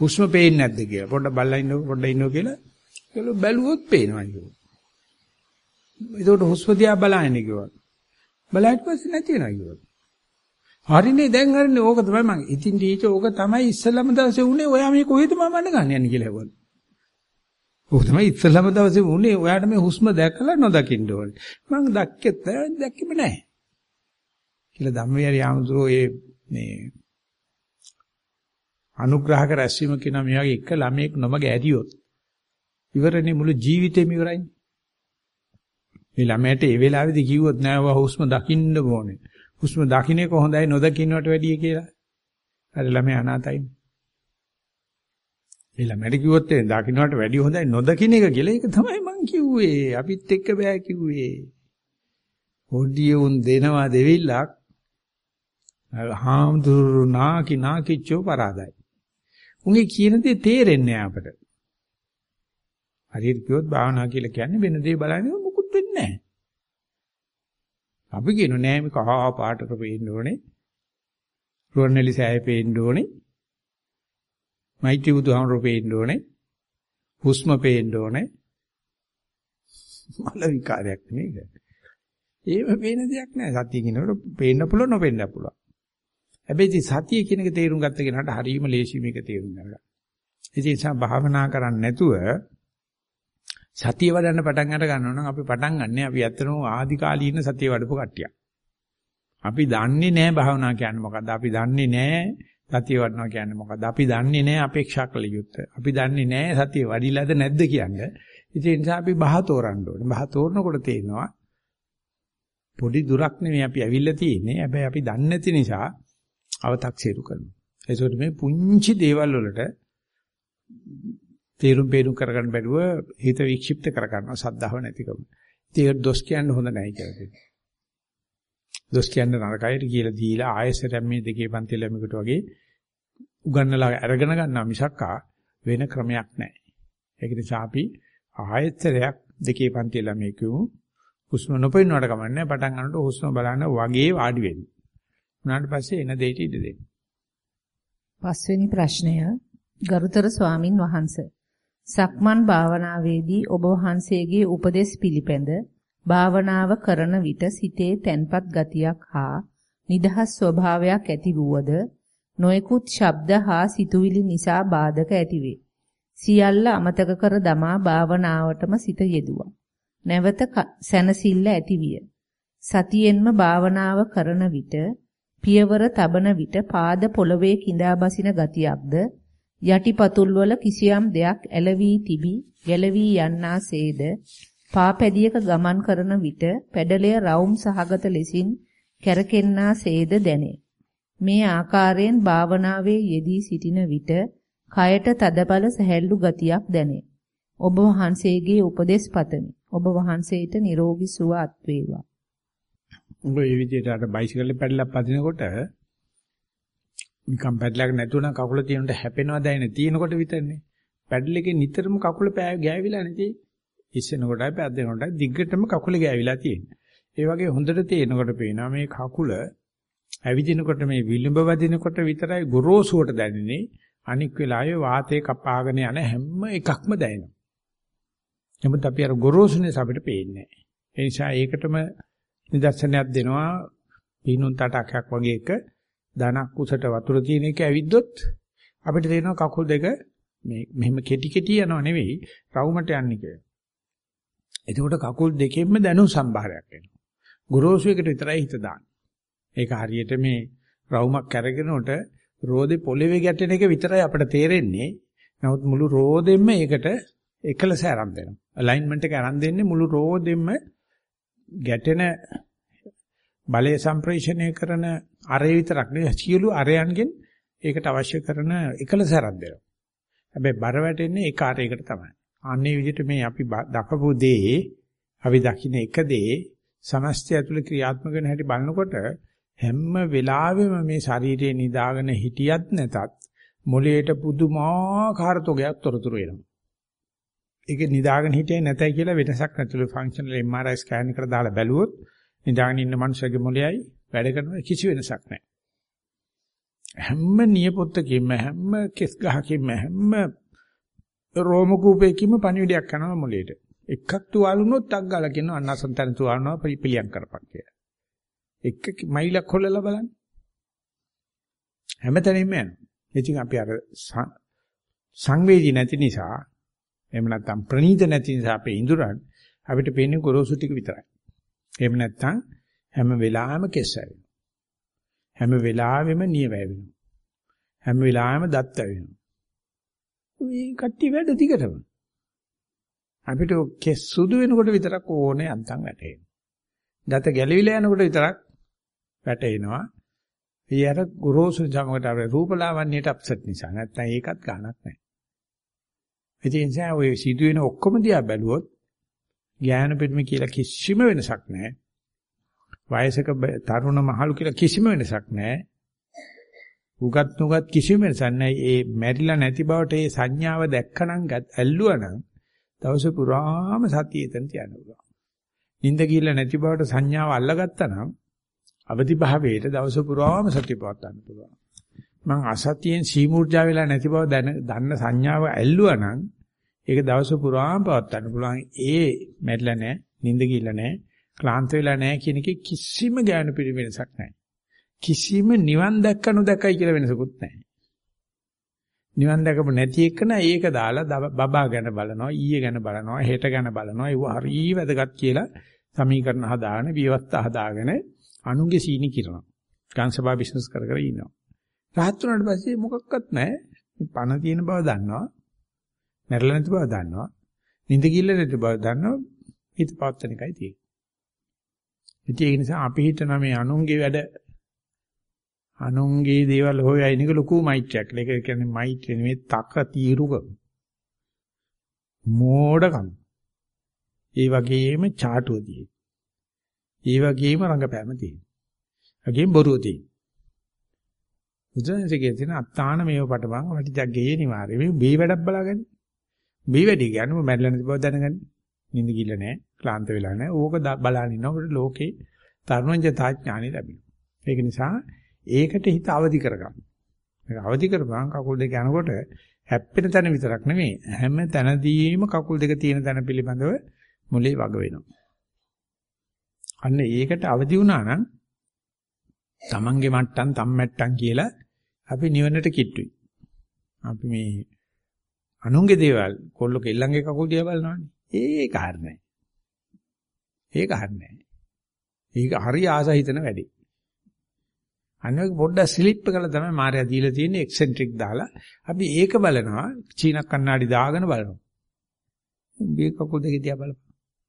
හුස්ම පේන්නේ නැද්ද කියලා පොඩ්ඩක් බලලා ඉන්නකො පොඩ්ඩක් ඉන්නකො කියලා කිව්වලු බැලුවොත් පේනවා කිව්වා ඒකට හුස්ම දිහා බලන්නේ කිව්වා. බලයිට පස්සේ නැති වෙනවා කිව්වා. හරිනේ දැන් හරිනේ ඕක තමයි මම. ඉතින් ටීචර් ඕක තමයි ඉස්සලම දවසේ උනේ ඔයා මේ කොහෙද මම මන්න ගන්න යන්නේ කියලා හෙව්වා. ඕක තමයි ඉස්සලම දවසේ උනේ ඔයාට මේ හුස්ම දැකලා නොදකින්න ඕනේ. මම දැක්කෙත් දැක්කෙම නැහැ. කියලා ධම්මවිහාරී ආමතුරෝ ඒ මේ අනුග්‍රහක රැස්වීම කියන මේ වගේ එක ළමයෙක් නොමග ඇරියොත් ඉවරනේ මුළු ජීවිතේම ඉවරයිනේ. මේ ළමයට ඒ වෙලාවේදී කිව්වොත් නෑ ඔයා හුස්ම දකින්න ඕනේ. හුස්ම දකින්නේ කොහොඳයි නොදකින්නට වැඩිය කියලා. අර ළමයා අනාතයි. ඒ ළමයට කිව්වොත් ඒ දකින්නට වැඩිය හොඳයි නොදකින්න එක කියලා ඒක තමයි මං කිව්වේ. අපිත් එක්ක බෑ කිව්වේ. පොඩි උන් දෙනවා දෙවිල්ලක් හාමුදුරු නාකි නාකිච්චෝ පරාදයි. උන්ගේ කියන දේ තේරෙන්නේ නැහැ අපට. හරියට කිව්වොත් භාවනා කියලා කියන්නේ වෙන දේ බලන්නේ වෙන්නේ නැහැ. අපි කියනු නෑ මේ කහා පාටට පේන්න ඕනේ. රුවන්වැලි සෑය පේන්න ඕනේ. මෛත්‍රී බුදුහාමරෝ පේන්න ඕනේ. හුස්ම පේන්න ඕනේ. මල විකාරයක් නෙමෙයි. ඒව පේන දෙයක් නෑ. සතිය කියනකොට පේන්න පුළුවන් නොපෙන්න පුළුවන්. හැබැයි සතිය කියන එක තේරුම් ගත්ත කෙනාට හරියම ලේසි මේක තේරුම් ගන්න. ඒ නිසා භාවනා කරන්නේ නැතුව සතිය වඩන්න පටන් අර ගන්නවා නම් අපි පටන් ගන්නෑ අපි ඇත්තටම ආදි කාලීන සතිය වඩපු කට්ටියක්. අපි දන්නේ නැහැ භාවනා කියන්නේ මොකද්ද? අපි දන්නේ නැහැ සතිය වඩනවා කියන්නේ මොකද්ද? අපි දන්නේ නැහැ අපේක්ෂා කළ යුත්තේ. අපි දන්නේ නැහැ සතිය වඩිලාද නැද්ද කියන්නේ. ඒ නිසා අපි බහ තෝරන්න ඕනේ. බහ තෝරනකොට තේනවා පොඩි දුරක් නෙමෙයි අපි ඇවිල්ලා තියෙන්නේ. හැබැයි අපි දන්නේ නැති නිසා අව탁සීරු කරනවා. ඒසොට මේ පුංචි දේවල් වලට තේරුම් බේරුම් කරගන්න බැරුව හිත වික්ෂිප්ත කරගන්නවා සද්ධාව නැතිකම. ඒක දොස් කියන්න හොඳ නැහැ කියලා කියනවා. දොස් කියන්න නරකයිට කියලා දීලා ආයෙසරම් මේ දෙකේ පන්ති ළමයකට වගේ උගන්නලා අරගෙන ගන්නවා මිසක්කා වෙන ක්‍රමයක් නැහැ. ඒක නිසා අපි ආයෙසරයක් දෙකේ පන්ති ළමයෙකු හුස්ම නොපෙන්නවට කමන්නේ පටන් ගන්නකොට හුස්ම බලන්න වගේ වාඩි වෙන්න. උනාට පස්සේ එන දෙයට ඉඩ දෙන්න. පස්වෙනි ප්‍රශ්නය ගරුතර ස්වාමින් වහන්සේ සක්මන් භාවනාවේදී ඔබ වහන්සේගේ උපදෙස් පිළිපැද භාවනාව කරන විට සිතේ තැන්පත් ගතියක් හා නිදහස් ස්වභාවයක් ඇති වූවද නොයෙකුත් ශබ්ද හා සිතුවිලි නිසා බාධක ඇතිවේ. සියල්ල අමතක කර දමා භාවනාවටම සිත යෙදුවා. නැවත සැනසෙල්ල ඇතිවිය. සතියෙන්ම භාවනාව කරන විට පියවර තබන විට පාද පොළවේ කිඳා බසින ගතියක්ද යටිපතුල් වල කිසියම් දෙයක් ඇලවි තිබි ගැලවි යන්නාසේද පාපැදියක ගමන් කරන විට පැඩලය රවුම් සහගත ලෙසින් කැරකෙන්නාසේද දැනේ. මේ ආකාරයෙන් භාවනාවේ යෙදී සිටින විට කයට තදබල සැහැල්ලු ගතියක් දැනේ. ඔබ වහන්සේගේ උපදෙස් පතමි. ඔබ වහන්සේට නිරෝගී සුව අත් වේවා. ඔබ මේ විදිහට අර බයිසිකල් එක පැඩලක් පදිනකොට නිකම් පැඩලක් නැතුණා කකුල තියෙනට හැපෙනවා දැනෙන තියෙනකොට විතරනේ. පැඩල් එකේ නිතරම කකුල පෑ ගෑවිලා නැති. ඉස්සෙන කොටයි පැද්දෙන කොටයි දිග්ගටම කකුල ගෑවිලා තියෙනවා. ඒ වගේ හොඳට තේනකොට පේනවා මේ කකුල ඇවිදිනකොට මේ විලුඹ වදිනකොට විතරයි ගොරෝසුවට දැනෙන්නේ. අනික් වෙලාවේ වාතේ කපාගෙන යන හැම එකක්ම දැනෙනවා. නමුත් අපි අර ගොරෝසුනේ අපිට පේන්නේ නැහැ. ඒ නිසා ඒකටම නිදර්ශනයක් දෙනවා පීනුන් තටකයක් වගේ එක ධනක් උසට වතුර තියෙන එක ඇවිද්දොත් අපිට තේරෙනවා කකුල් දෙක මේ මෙහෙම කෙටි කෙටි යනව නෙවෙයි රවුමට යන්නේ කියලා. එතකොට කකුල් දෙකෙන්ම දැනුම් සම්භාරයක් එනවා. ගොරෝසු එකට විතරයි හිත දාන්නේ. ඒක හරියට මේ රවුමක් අරගෙනකොට රෝදේ පොළවේ ගැටෙන එක විතරයි අපිට තේරෙන්නේ. නමුත් මුළු රෝදෙම ඒකට එකලස ආරම්භ වෙනවා. අලයින්මන්ට් එක ආරම්භ දෙන්නේ මුළු රෝදෙම ගැටෙන බලය සම්ප්‍රේෂණය කරන අරය විතරක් නෙවෙයි සියලු අරයන්ගෙන් ඒකට අවශ්‍ය කරන එකලස ආරම්භ වෙනවා. හැබැයි බර වැටෙන්නේ ඒ කාර්යයකට තමයි. අන්නේ විදිහට මේ අපි දකපු දේ අපි දකින්න එක දේ සමස්තය ඇතුළේ ක්‍රියාත්මක වෙන හැටි බලනකොට හැම වෙලාවෙම මේ ශරීරයේ නිදාගෙන හිටියත් නැතත් මොළයට පුදුමාකාර තොගයක් තොරතුරු එනවා. ඒක නිදාගෙන හිටියේ නැතයි කියලා වෙනසක් නැතුළු ෆන්ක්ෂනල් MRI ස්කෑන් එකට දාලා බැලුවොත් නිදාගෙන ඉන්න මනුස්සයගේ මොළයයි වැඩ කරන කිසි වෙනසක් නැහැ. හැම නියපොත්තකින්ම හැම කෙස් ගහකින්ම හැම රෝම කූපයකින්ම පණිවිඩයක් කරනවා මොළයට. එකක් තුවාලුනොත් ටක් ගාලා කියනවා අන්නසන්තන තුවාලනවා පිළියම් කරපක් කියලා. එක මයිලක් හොල්ලලා බලන්න. හැමතැනින්ම යනවා. ඉතින් අපි අර සංවේදී නැති නිසා එහෙම නැත්නම් ප්‍රනීත නැති නිසා අපේ ඉඳුරන් අපිට පේන්නේ ගොරෝසු ටික විතරයි. එහෙම නැත්නම් හැම වෙලාවෙම කෙස් ඇවෙනවා. හැම වෙලාවෙම නිය වැවෙනවා. හැම වෙලාවෙම දත් ඇවෙනවා. මේ කට්ටිය වැඩ දිගටම. අපිට කෙස් සුදු වෙනකොට විතරක් ඕනේ අන්තම් වැටෙනවා. දත ගැලවිලා යනකොට විතරක් වැටෙනවා. ඊයර ගොරෝසු සමකට අර රූපලාවන්‍යයට අප්සෙට් නිසා නැත්නම් ඒකත් ගානක් නැහැ. ඒ නිසා ඔය සිදුවෙන ඔක්කොම දිහා බැලුවොත් ඥාන පිටම කියලා කිසිම වෙනසක් නැහැ. වයසක තරුණ මහලු කියලා කිසිම වෙනසක් නැහැ. උගත් නුගත් කිසිම වෙනසක් නැහැ. ඒ මැරිලා නැති බවට ඒ සංඥාව දැක්කනම් ඇල්ලුවනම් දවස පුරාම සතිය එතන තියන්න පුළුවන්. නිින්ද ගිහිල්ලා නැති බවට සංඥාව අල්ලගත්තා නම් අවදි භාවයේට දවස පුරාම සතිය පවත්වා ගන්න පුළුවන්. මං අසතියෙන් සීමුර්ජා වෙලා නැති බව දන්න සංඥාව ඇල්ලුවා නම් ඒක දවස පුරාම පවත්වා ගන්න පුළුවන්. ඒ මැරිලා නැහැ, නිින්ද ගිහිල්ලා නැහැ, ක්ලාන්ත වෙලා නැහැ කියන එකේ කිසිම ඥාන පිළිවෙනසක් නැහැ. කිසිම නිවන් දැක්ක නොදැකයි කියලා වෙනසකුත් නැහැ. නිවන් දැකපො නැති එකන ඒක දාලා බබා ගැන බලනවා ඊයේ ගැන බලනවා හෙට ගැන බලනවා ඒව හරිය වැදගත් කියලා සමීකරණ හදාගෙන විවස්ථා හදාගෙන අනුන්ගේ සීනි කිරනවා. ගාන්සභා බිස්නස් කර කර ඉන්නවා. රහත් වුණාට පස්සේ මොකක්වත් නැහැ. පණ තියෙන බව දන්නවා. මැරෙලා නැති බව දන්නවා. නිින්ද කිල්ල නැති බව දන්නවා. හිත පවත්තන එකයි තියෙන්නේ. ඉතින් ඒ නිසා අපි හිතන මේ අනුන්ගේ වැඩ අනුන්ගේ දේවල් හොයයි නික ලොකු මෛත්‍රියක්. ඒක කියන්නේ මෛත්‍රිය නෙමෙයි තක తీරුකම. මෝඩකම. ඒ වගේම ചാටුවදී. ඒ වගේම රංගපෑම තියෙනවා. වගේම බොරුව තියෙනවා. බුදුන්සේගේ තියෙන අත්තාන මේව පටවන් වටිජග්ගේ නිවාරේ මේ බී වැඩක් බලාගන්න. බී වැඩි කියන්නේ මැරෙලා නැති බව දැනගන්න. නිින්ද කිල්ල නැහැ, ක්ලාන්ත වෙලා නැහැ. ඕක බලන ඉන්නකොට ලෝකේ තරුණජතා ඥානෙ ලැබෙනවා. ඒක නිසා ඒකට හිත අවදි කරගන්න. ඒක අවදි කරපුවාම කකුල් දෙක යනකොට හැප්පෙන තැන විතරක් නෙමෙයි හැම තැනදීම කකුල් දෙක තියෙන තැන පිළිබඳව මුලේ වග වෙනවා. අන්න ඒකට අවදි වුණා නම් තමන්ගේ මට්ටම් තම්මැට්ටම් කියලා අපි නිවනට කිට්ටුයි. අපි මේ අනුන්ගේ දේවල් කොල්ල කෙල්ලන්ගේ කකුල් දිහා බලනවානේ. ඒක හරිනේ. ඒක හරිනේ. ඒක හරි ආස හිතන වැඩි. අනිවාර්ය පොඩ්ඩක් ස්ලිප් කරලා තමයි මාර්යා දීලා තියෙන්නේ එක්සෙන්ට්‍රික් දාලා. අපි ඒක බලනවා චීන කන්නාඩි දාගෙන බලනවා. මේ කකුල් දෙක දිහා බලපන්.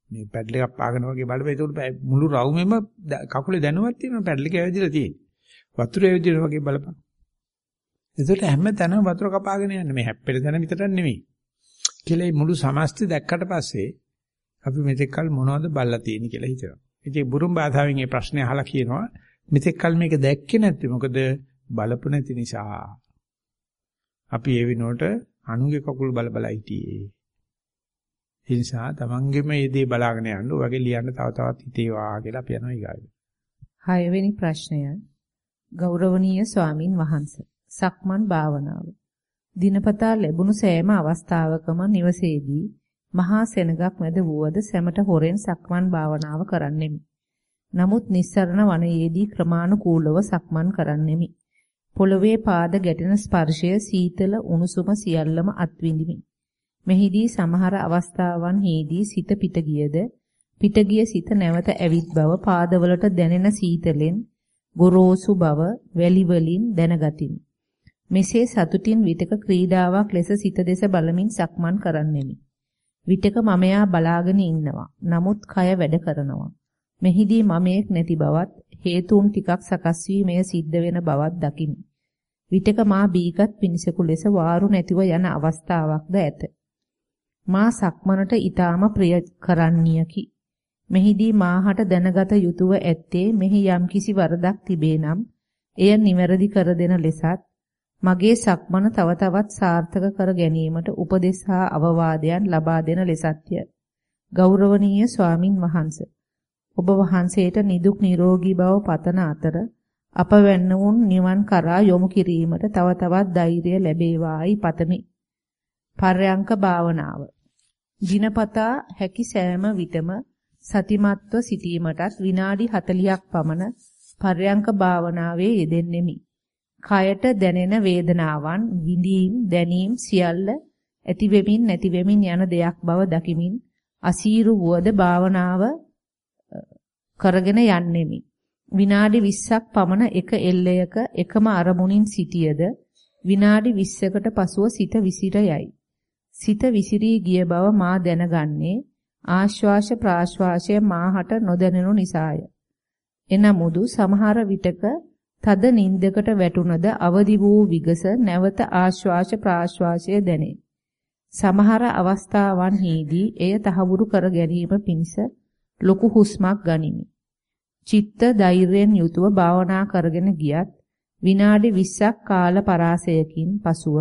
මේ පැඩල් එකක් පාගන වගේ බලපෑ ඒක මුළු රවුමෙම කකුලේ දැනුවත් තියෙනවා පැඩල් එක ඇවිදලා තියෙන්නේ. වතුරේ ඇවිදින වගේ බලපන්. ඒකට හැම තැනම වතුර කපාගෙන යන්නේ මේ හැප්පෙන තැන විතරක් නෙමෙයි. කියලා මුළු සමස්තය දැක්කට පස්සේ අපි මෙතෙක් කල මොනවද බල්ලා තියෙන්නේ කියලා හිතනවා. ඉතින් බුරුම් භාෂාවෙන් මේ ප්‍රශ්නේ අහලා කියනවා මෙතෙක් කල මේක දැක්කේ නැත්තේ මොකද බලපු නැති නිසා. අපි ඒ විනෝට අනුගේ කකුල් බල බල හිටියේ. ඒ නිසා තමන්ගෙම මේ දේ බලාගෙන යන්න ඔය වගේ ලියන්න තව තවත් හිතේවා කියලා අපි යනවා ඊගාවට. හයවෙනි ප්‍රශ්නය ගෞරවනීය ස්වාමින් වහන්සේ සක්මන් භාවනාව දිනපතා ලැබුණු සෑම අවස්ථාවකම නිවසේදී මහා සෙනගක් මැද වුවද සැමට හොරෙන් සක්මන් භාවනාව කරන්නෙමි. නමුත් නිස්සරණ වනයේදී ක්‍රමානුකූලව සක්මන් කරන්නෙමි. පොළවේ පාද ගැටෙන ස්පර්ශය සීතල උණුසුම සියල්ලම අත්විඳිමි. මෙහිදී සමහර අවස්ථාවන්හිදී සිත පිට ගියද පිට ගිය සිත නැවත ඇවිත් බව පාදවලට දැනෙන සීතලෙන් ගොරෝසු බව වැලි වලින් දැනගතිමි. මෙසේ සතුටින් විතක ක්‍රීඩාවක් ලෙස සිත දෙස බලමින් සක්මන් කරන්නෙමි. විතක මමයා බලාගෙන ඉන්නවා. නමුත් කය වැඩ කරනවා. මෙහිදී මමෙක් නැති බවත් හේතුන් ටිකක් සකස් වී මෙය සිද්ධ වෙන බවත් දකිමි. විතක මා බීගත් පිනිසකු ලෙස වාරු නැතිව යන අවස්ථාවක්ද ඇත. මා සක්මනට ඊටාම ප්‍රිය කරන්නියකි. මෙහිදී මාහට දැනගත යුතුව ඇත්තේ මෙහි යම්කිසි වරදක් තිබේ නම් එය නිවැරදි කර දෙන ලෙසත් මගේ සක්මන තව තවත් සාර්ථක කර ගැනීමට උපදෙස් හා අවවාදයන් ලබා දෙන ලෙසත්ය. ගෞරවනීය ස්වාමින් වහන්සේ ඔබ වහන්සේට නිදුක් නිරෝගී බව පතන අතර අප වැන්නවුන් නිවන් කරා යොමු කිරීමට තව තවත් ධෛර්යය ලැබේවායි පතමි. පර්යංක භාවනාව. දිනපතා හැකි සෑම විටම සතිමත්ව සිටීමටත් විනාඩි 40ක් පමණ පර්යංක භාවනාවේ යෙදෙන්නෙමි. කයට දැනෙන වේදනාවන්, විඳීම්, දැනීම් සියල්ල ඇති වෙමින් නැති වෙමින් යන දෙයක් බව දකිමින් අසීරු වුවද භාවනාව කරගෙන යන්නෙමි. විනාඩි 20ක් පමණ එක එල්ලයක එකම අරමුණින් සිටියද විනාඩි 20කට පසුව සිත විසිර යයි. සිත විසිරී ගිය බව මා දැනගන්නේ ආශ්වාස ප්‍රාශ්වාසය මාහට නොදැනෙනු නිසාය. එනමුදු සමහර විටක තද නින්දකට වැටුණද අවදි වූ විගස නැවත ආශ්වාස ප්‍රාශ්වාසය දැනේ. සමහර අවස්ථාවන්හිදී එය තහවුරු කර ගැනීම පිණිස ලොකු හුස්මක් ගනිමි. චිත්ත ධෛර්යයෙන් යුතුව භාවනා කරගෙන ගියත් විනාඩි 20ක් කාල පරාසයකින් පසුව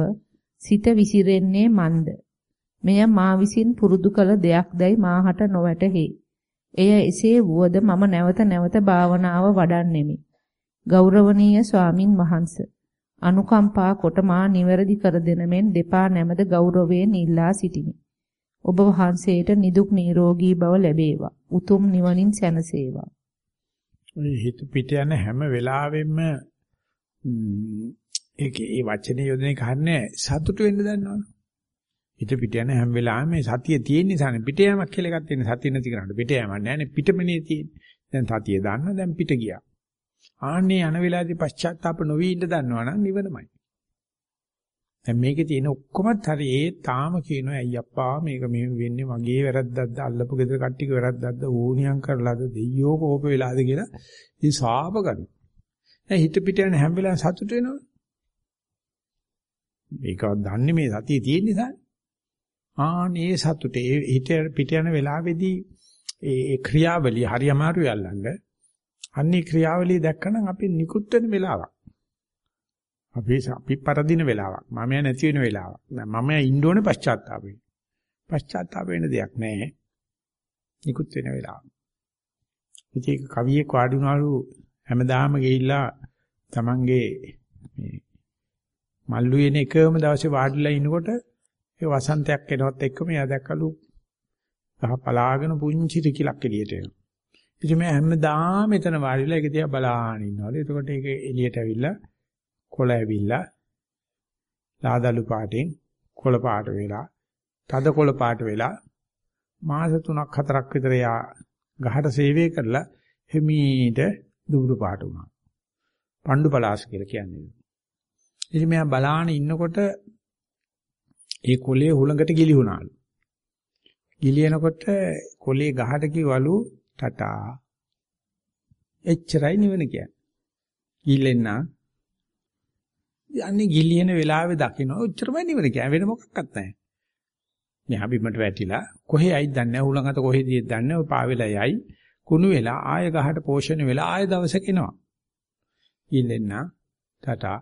සිත විසිරෙන්නේ මන්ද. මෙය මා විසින් පුරුදු කළ දෙයක්දයි මාහට නොවැටහි. එය එසේ වුවද මම නැවත නැවත භාවනාව වඩන්නෙමි. ගෞරවනීය ස්වාමින් වහන්සේ අනුකම්පා කොට මා නිවැරදි කර දෙන මෙන් දෙපා නැමද ගෞරවයෙන් ඉල්ලා සිටිමි. ඔබ වහන්සේට නිදුක් නිරෝගී බව ලැබේවා. උතුම් නිවනින් සැනසේවා. ඔය හිත පිට යන හැම වෙලාවෙම ඒකේ ඒ වචනේ යොදන්නේ කන්නේ සතුට වෙන්න දන්නවනේ. හිත පිට යන හැම වෙලාවෙම මේ සතිය තියෙන නිසානේ පිට යamak කියලා එකක් තියෙන සතිය නැති කරාට පිට යamak නෑනේ පිටමනේ තියෙන්නේ. දැන් සතිය දාන්න දැන් පිට ගියා. ආන්නේ යන වෙලාවේදී පශ්චාත්තාප නොවි ඉන්න දන්නවනම් නිවනමයි. දැන් මේකේ තියෙන ඔක්කොමත් හරි ඒ තාම කියනවා ඇයි අප්පා මේක මෙහෙම වෙන්නේ මගේ වැරද්දක්ද අල්ලපු ගෙදර කට්ටියක වැරද්දක්ද ඕනියම් කරලාද දෙයියෝ කෝප වෙලාද කියලා ඉතින් සාප ගන්න. දැන් හිත පිට යන හැම වෙලාවෙම සතුට වෙනවා. මේකවත් දන්නේ මේ සතියේ තියෙන නිසා. ආනේ සතුටේ හිත පිට යන වෙලාවේදී ඒ ක්‍රියාවලිය හරි අමාරුයි අල්ලන්නේ අන්නේ ක්‍රියාවලිය දැක්කනම් අපි නිකුත් වෙන වෙලාවක්. අපි අපි පරදින වෙලාවක්. මම නැති වෙන වෙලාවක්. මම ඉන්න ඕනේ පශ්චාත්තාපේ. පශ්චාත්තාප වෙන දෙයක් නැහැ. නිකුත් වෙන වෙලාවක්. ඉතින් ඒක කවියෙක් වාඩි වුණාලු හැමදාම ගිහිල්ලා Tamange මේ මල්ලු වෙන එකම දවසේ වාඩිලා ඉනකොට ඒ වසන්තයක් එනවත් එක්කම එයා දැක්කලු ගහ පලාගෙන පුංචි ටිකක් එළියට එනවා. ඉතින් මම හැමදාම එතන වාඩිලා ඒක දිහා බලාගෙන ඉන්නවලු. එතකොට ඒක එළියට ඇවිල්ලා කොළ ඇවිල්ලා ලාදලු පාටෙන් කොළ පාට වෙලා තද කොළ පාට වෙලා මාස 3ක් 4ක් විතර යා ගහට සේවය කරලා හිමීට දුබුරු පාට වුණා. පණ්ඩු පලාස් කියලා කියන්නේ. ඉතින් මෙයා බලාගෙන ඉන්නකොට ඒ කොළේ හුලඟට ගිලිහුණාලු. ගිලිනකොට කොළේ ගහට කිවලු ටටා. එච්චරයි නිවන කියන්නේ. ඊලෙන්න යන්නේ ගිලින වෙලාවේ දකින්න ඔච්චරමයි නිවර කියන්නේ වෙන මොකක්වත් නැහැ. මෙහා බිමට වැටිලා කොහේ යයිද දන්නේ නැහැ උලඟට කොහෙදීද දන්නේ නැහැ පා වෙලා යයි කුණු වෙලා ආය ගහට පෝෂණය වෙලා ආය දවසක එනවා. ඉල්ලෙන්න ටටා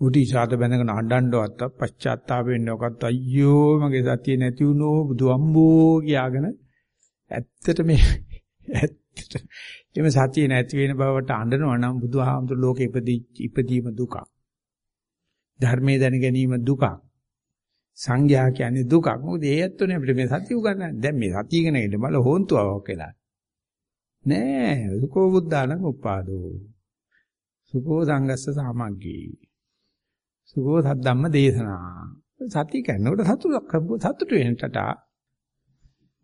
උටි සාද බැඳගෙන අඬන්නවත් පශ්චාත්තාප වෙන්නවකත් අයියෝ මගේ සතිය නැති වුණෝ බුදු අම්බෝ කියාගෙන ඇත්තට මේ ඇත්තට එimhe සතිය නැති වෙන බවට අඬනවා නම් බුදුහාමුදුර ලෝකෙ ඉපදී ඉපදීම දුකක්. ධර්මයේ දැන ගැනීම දුකක්. සංඝයා කියන්නේ දුකක්. මොකද ඒ ඇත්තෝනේ අපිට මේ සතිය උගන්වන්නේ. දැන් මේ සතිය ඉගෙන ගන්න බල හොන්තුවක් වෙලා. නෑ. සුකෝ බුද්ධානං උපාදෝ. සුකෝ සංගස්ස සාමග්ගී. සුකෝ සද්දම්ම දේශනා. සත්‍ය කරනකොට සතුටක් සතුට වෙනටට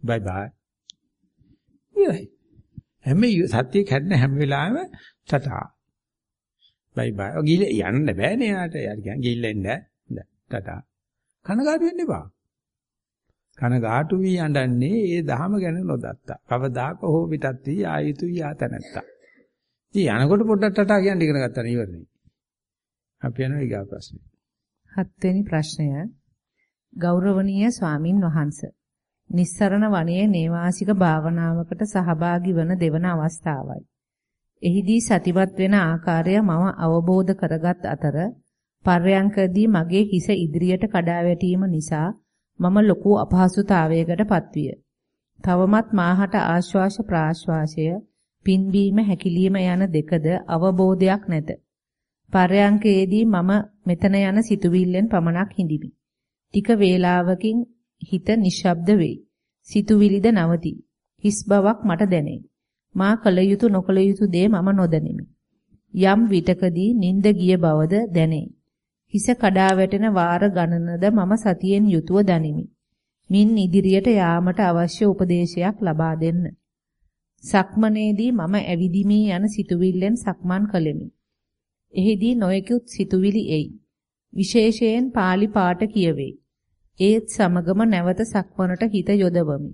බයි බයි. ඉතින් හැම සත්‍ය කැඩන හැම වෙලාවෙම ටටා. බයි බයි. ඔය ගිල යන්න බෑනේ යාට. යාට කියන්නේ ගිල්ල එන්න. ටටා. කනගාටු වෙන්න එපා. කනගාටු වී යඬන්නේ ඒ දහම ගැන නොදත්තා. කවදාක හෝ පිටත් වී ආයුතු යාතනත්තා. ඉතින් යනකොට පොඩ්ඩක් ටටා කියන්න ඉගෙන ගත්තා නේ ඉවරනේ. අපි යනවා ඊගා ප්‍රශ්නේ. හත්වෙනි ප්‍රශ්නය ගෞරවනීය ස්වාමින් වහන්සේ. නිස්සරණ වනයේ නේවාසික භාවනාවකට සහභාගී වන දෙවන අවස්ථාවයි. එහිදී සතිවත් වෙන ආකාරය මම අවබෝධ කරගත් අතර පර්යංකදී මගේ හිස ඉදිරියට කඩා වැටීම නිසා මම ලොකු අපහසුතාවයකට පත්විය. තවමත් මාහට ආශ්වාස ප්‍රාශ්වාසය පින්බීම හැකිලිම යන දෙකද අවබෝධයක් නැත. පර්යංකයේදී මම මෙතන යන සිතුවිල්ලෙන් පමණක් හිඳිමි. ටික වේලාවකින් හිත නිශ්ශබ්ද වෙයි. සිතුවිලිද නවතී. හිස් බවක් මට දැනේ. මා කල යුතු නොකල යුතු දේ මම නොදනිමි. යම් විටකදී නිින්ද ගිය බවද දැනේ. හිස කඩා වැටෙන වාර ගණනද මම සතියෙන් යුතුව දනිමි. මින් ඉදිරියට යාමට අවශ්‍ය උපදේශයක් ලබා දෙන්න. සක්මනේදී මම ඇවිදිමි යන සිතුවිල්ලෙන් සක්මන් කළෙමි. එහිදී නොයෙකුත් සිතුවිලි එයි. විශේෂයෙන් pāli පාඨ කියවේ. ඒත් සමගම නැවත සක්මනට හිත යොදවමි.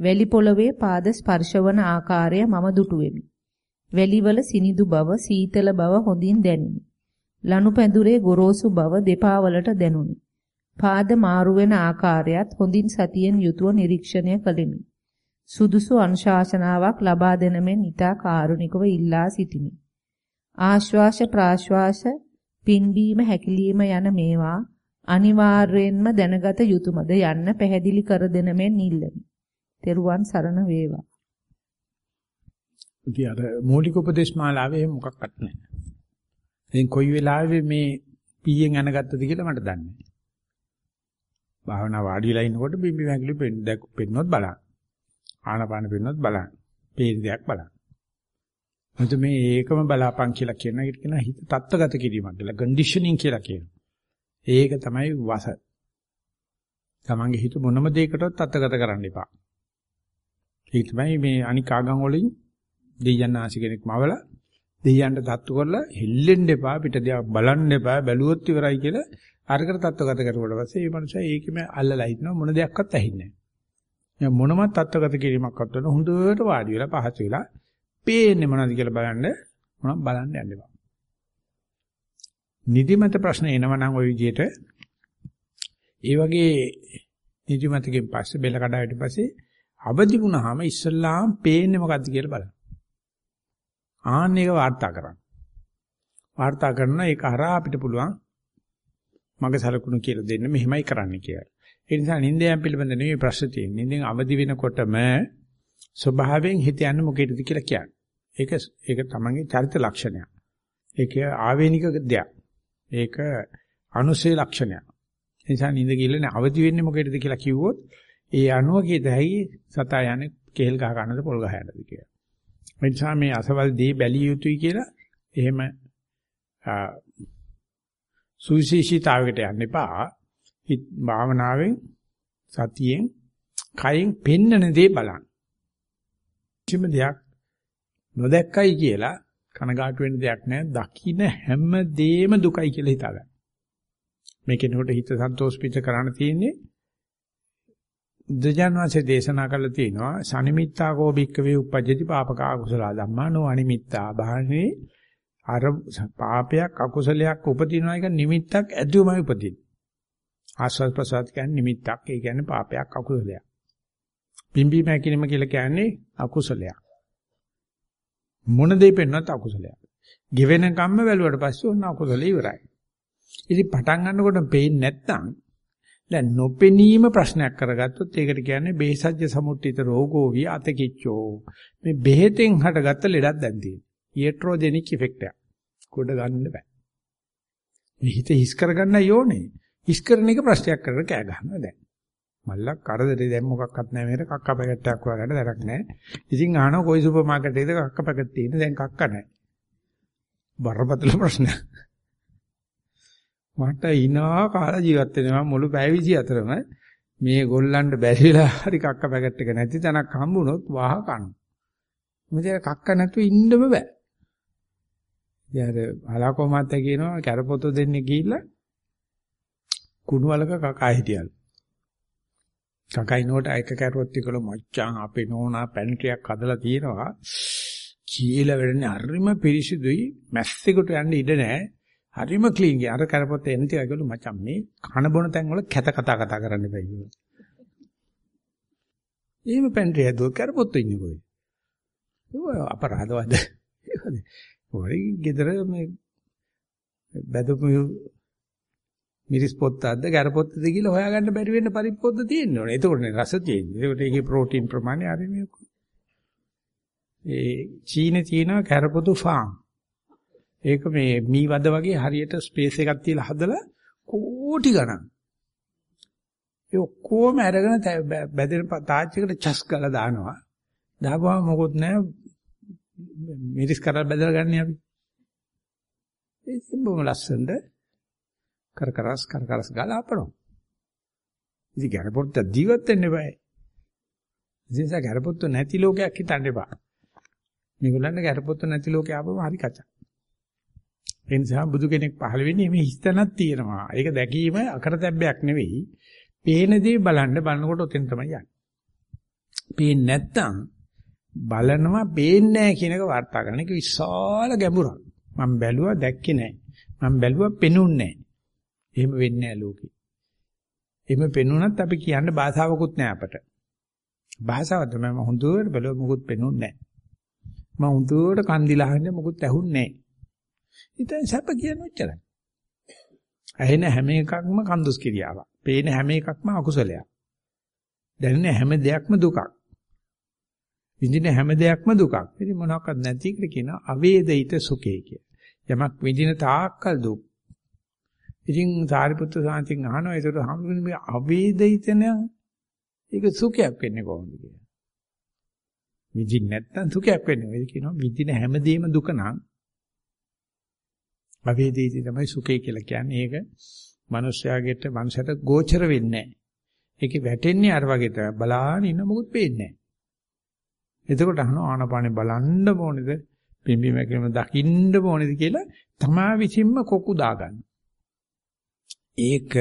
වැලි පොළවේ පාද ස්පර්ශවන ආකාරය මම දුටුවෙමි. වැලිවල සිනිදු බව, සීතල බව හොඳින් දැනිනි. ලනු පැදුරේ ගොරෝසු බව දෙපා වලට දැනුනි. පාද මාරු වෙන ආකාරයත් හොඳින් සතියෙන් යුතුව නිරීක්ෂණය කළෙමි. සුදුසු අනුශාසනාවක් ලබා දෙන මෙන් ඊට කාරුණිකව ඉල්ලා සිටිමි. ආශ්වාස ප්‍රාශ්වාස පින්බීම හැකිලිම යන මේවා අනිවාර්යයෙන්ම දැනගත යුතුයමද යන්න පැහැදිලි කර දෙන මෙන් ඉල්ලමි. තෙරුවන් සරණ වේවා. ඉතින් අර මූලික උපදේශ මාලාවේ මොකක්වත් නැහැ. ඉතින් කොයි වෙලාවෙ මේ පීයෙන් යනගත්තද කියලා මට දන්නේ නැහැ. භාවනා වාඩිලා ඉන්නකොට බිම්බි වැගිලි පෙන්නොත් බලන්න. ආනපාන පෙන්නොත් බලන්න. පේන දෙයක් බලන්න. මොකද මේ ඒකම බලාපන් කියලා කියන එකට කියන හිත තත්ත්වගත කිරීමක් කියලා කන්ඩිෂනින් කියලා කියනවා. ඒක තමයි වස. තමන්ගේ හිත මොනම දෙයකටවත් තත්ත්වගත කරන්න එපා. ඒක තමයි මේ අනික් ආගම් වලින් දෙයයන් ආශි කෙනෙක් මවලා දෙයයන්ට තත්තු කරලා හෙල්ලෙන්න එපා පිට දෙයක් බලන්න එපා බැලුවොත් ඉවරයි කියලා අරකට තත්ත්වගත කරුවට පස්සේ මේ මනුස්සයා ඒකෙම අල්ලලා හිටනවා මොන දෙයක්වත් ඇහින්නේ නැහැ. මොනම තත්ත්වගත කිරීමක්වත් වෙන හොඳට වාඩි වෙලා පහසු වෙලා පේන්නේ මොනවද කියලා බලන්න මොනවද බලන්න යන්න එපා. නිදිමත ප්‍රශ්න එනවනම් ওই විදිහට ඒ වගේ නිදිමතකින් පස්සේ බෙල්ල කඩාවට පස්සේ අවදි වුණාම ඉස්සල්ලාම පේන්නේ මොකද්ද කියලා බලන්න. ආන්න එක වාර්තා කරන්න. වාර්තා කරන ඒක හරහා අපිට පුළුවන් මගේ සලකුණු කියලා දෙන්න මෙහෙමයි කරන්න කියලා. ඒ නිසා නින්දයන් පිළිබඳ නෙවෙයි ප්‍රශ්න තියෙන්නේ. නින්දෙන් අවදි වෙනකොටම ස්වභාවයෙන් හිත යන්නේ මොකේද කියලා කියන්නේ. ඒක ඒක තමන්ගේ චරිත ලක්ෂණයක්. ඒක ආවේනික දෙයක්. ඒක අනුසේ ලක්ෂණයක්. ඒ නිසා නිඳ කියලා අවදි වෙන්නේ මොකේද කියලා කිව්වොත් ඒ අනුව කීත හැකි සතා යන්නේ කේල් ගහ ගන්නද පොල් ගහ යන්නද කියලා. ඒ නිසා මේ අසවල් දී බැලිය යුතුයි කියලා එහෙම සුවිශේෂීතාවයකට යන්න එපා. භාවනාවෙන් සතියෙන් කයෙන් පෙන්නන දේ බලන්න. කිසිම දෙයක් නොදැක්කයි කියලා කනගාටු වෙන්න දෙයක් නැහැ. දකින්න හැම දෙෙම දුකයි කියලා හිතාගන්න. මේ කෙනෙකුට හිත සන්තෝෂ පිට කරන්න තියෙන්නේ දජානවාසේ දේශනා කළා තියෙනවා සනිමිත්තා කෝ භික්කවේ උපජ්ජති පාපකා කුසල ධම්මා නෝ අනිමිත්තා බාහනේ අර පාපයක් අකුසලයක් උපදිනවා එක නිමිත්තක් ඇදුවමයි උපදින්නේ. ආස්වාද ප්‍රසාද කියන්නේ නිමිත්තක්. ඒ කියන්නේ පාපයක් අකුසලයක්. පිම්බීම හැකිලිම කියලා කියන්නේ අකුසලයක්. මොන දෙයක් පෙන්වන්නත් අකුසලයක්. ගෙවෙන කම්ම වැළුවට පස්සේ ඔන්න අකුසලේ ඉවරයි. ඉතින් පටන් ගන්නකොට පේන්නේ නැත්නම් දැන් නොපෙනීම ප්‍රශ්නයක් කරගත්තොත් ඒකට කියන්නේ බේසජ්‍ය සමුට්ඨිත රෝගෝ විය අතකිච්චෝ. මේ බෙහෙතෙන් හටගත්ත ලෙඩක් දැන් තියෙනවා. ඊට්‍රොජෙනික් ඉෆෙක්ට් එක. කොට ගන්න බෑ. මේ හිත හිස් කරගන්න යෝනේ. හිස් කරන එක ප්‍රශ්නයක් කරලා කෑ ගන්නවා දැන්. මල්ලක් කරදරේ දැන් මොකක්වත් නැහැ මේක කක්ක පැකට් එකක් හොයාගන්න දරක් නැහැ. ඉතින් අහනවා කොයි සුපර් මාකට් එකේද කක්ක පැකට් තියෙන්නේ දැන් කක්ක නැහැ. බරපතල ප්‍රශ්නයක්. මට ඉනා කාලා ජීවත් වෙනවා මුළු පැය 24ම මේ ගොල්ලන්ට බැරි වෙලා හරි කක්ක පැකට් එක නැති තැනක් හම්බුනොත් 와හ කන. මොකද කක්ක නැතුව ඉන්නම බෑ. ඉතින් අර අලකොමත් කියනවා කැරපොතු දෙන්නේ ගිහිල්ලා කුණු වලක කකා හිටියලු. කකයිනෝට එක කැරුවත් තිකල මච්චාන් අපේ නෝනා පැන්ට්‍රියක් හදලා තියෙනවා. කීලා වෙන්නේ හරිම පිරිසිදුයි මැස්සෙකුට යන්න ඉඩ නැහැ. හරිම ක්ලීන් ගියා. අර කරපොත් එන්න තියා ගලු මචං මේ කන බොන තැන් වල කැත කතා කතා කරන්න බෑ කිව්වා. එහෙම පැන්ට්‍රි හැදුව කරපොත් ඉන්නේ කොයි. ඒක අපරාධවද. ඔය ගෙදර මේ බැදපු මිරිස් පොත්තක්ද කරපොත්තද කියලා හොයාගන්න බැරි වෙන්න පරිප්පොත්ත තියෙන්න ඕනේ. ඒකෝනේ රස තියෙන්නේ. ඒකට ඒකේ ප්‍රෝටීන් ප්‍රමාණය හරි මේ. ඒ චීනේ තියෙනවා කරපොතු ෆාම්. ඒක මේ මී වද වගේ හරියට ස්පේස් එකක් තියලා හදලා කෝටි ගණන්. ඒ ඔක්කොම අරගෙන බැදෙන තාච්චයකට චස් ගාලා දානවා. දාපුවම මොකොත් නැහැ. මිරිස් කරලා බැදලා ගන්න අපි. ඒ සිඹම ලස්සනට කරකරස් කරකරස් ගාලා අපනවා. ඉතින් ගැරපොත්ත ජීවත් වෙන්න බෑ. ඉතින් ගැරපොත්ත නැති ලෝකයක් හිතන්න එපා. මේගොල්ලන්ට ගැරපොත්ත නැති ලෝකේ ආපම හරි කචක්. ඒ නිසා බුදු කෙනෙක් පහළ වෙන්නේ මේ හිස්තනක් තියෙනවා. ඒක දැකීම අකරතැබ්බයක් නෙවෙයි. පේන දේ බලන්න බලනකොට උතෙන් තමයි යන්නේ. පේන්නේ නැත්තම් බලනවා පේන්නේ නැහැ කියන එක වාර්තා කරන එක විශාල ගැඹුරක්. මම බැලුවා දැක්කේ නැහැ. මම බැලුවා පෙනුන්නේ නැහැ. එහෙම වෙන්නේ නැහැ ලෝකේ. එහෙම පෙනුනත් අපි කියන්න භාෂාවකුත් නැහැ අපට. භාෂාව තමයි මම හොඳට බැලුවා මොකුත් පෙනුන්නේ නැහැ. මම හොඳට කන් දිලා අහන්නේ මොකුත් ඇහුන්නේ නැහැ. ඉතින් සැප කියන්නේ ඔච්චරයි. ඇහෙන හැම එකක්ම කන්දුස් කිරියාවක්. පේන හැම එකක්ම අකුසලයක්. දැනෙන හැම දෙයක්ම දුකක්. විඳින හැම දෙයක්ම දුකක්. ඉතින් මොනවාක්වත් නැති එකට කියනවා අවේදිත සුඛය කිය. යමක් විඳින තාක්කල් දුක්. ඉතින් සාරිපුත්‍ර සාන්තින් අහනවා ඒතර හම්බුනේ මේ අවේදිතන ඒක සුඛයක් වෙන්නේ කොහොමද කියලා. විඳින්න නැත්තම් සුඛයක් වෙන්නේ. ඒ කියනවා විඳින හැම දෙයක්ම දුක නම් අවේදීති තමයි සුඛය කියලා කියන්නේ. ඒක මිනිස්යාගෙට මනසට ගෝචර වෙන්නේ නැහැ. ඒකේ වැටෙන්නේ අර වගේ තමයි. බලාගෙන ඉන්න මොකුත් පේන්නේ නැහැ. එතකොට අහනවා ආනපානේ බලන්න ඕනේද? පිම්බි මැකිලිම දකින්න ඕනේද කියලා තමා විසින්ම කොකු දාගන්න. ඒක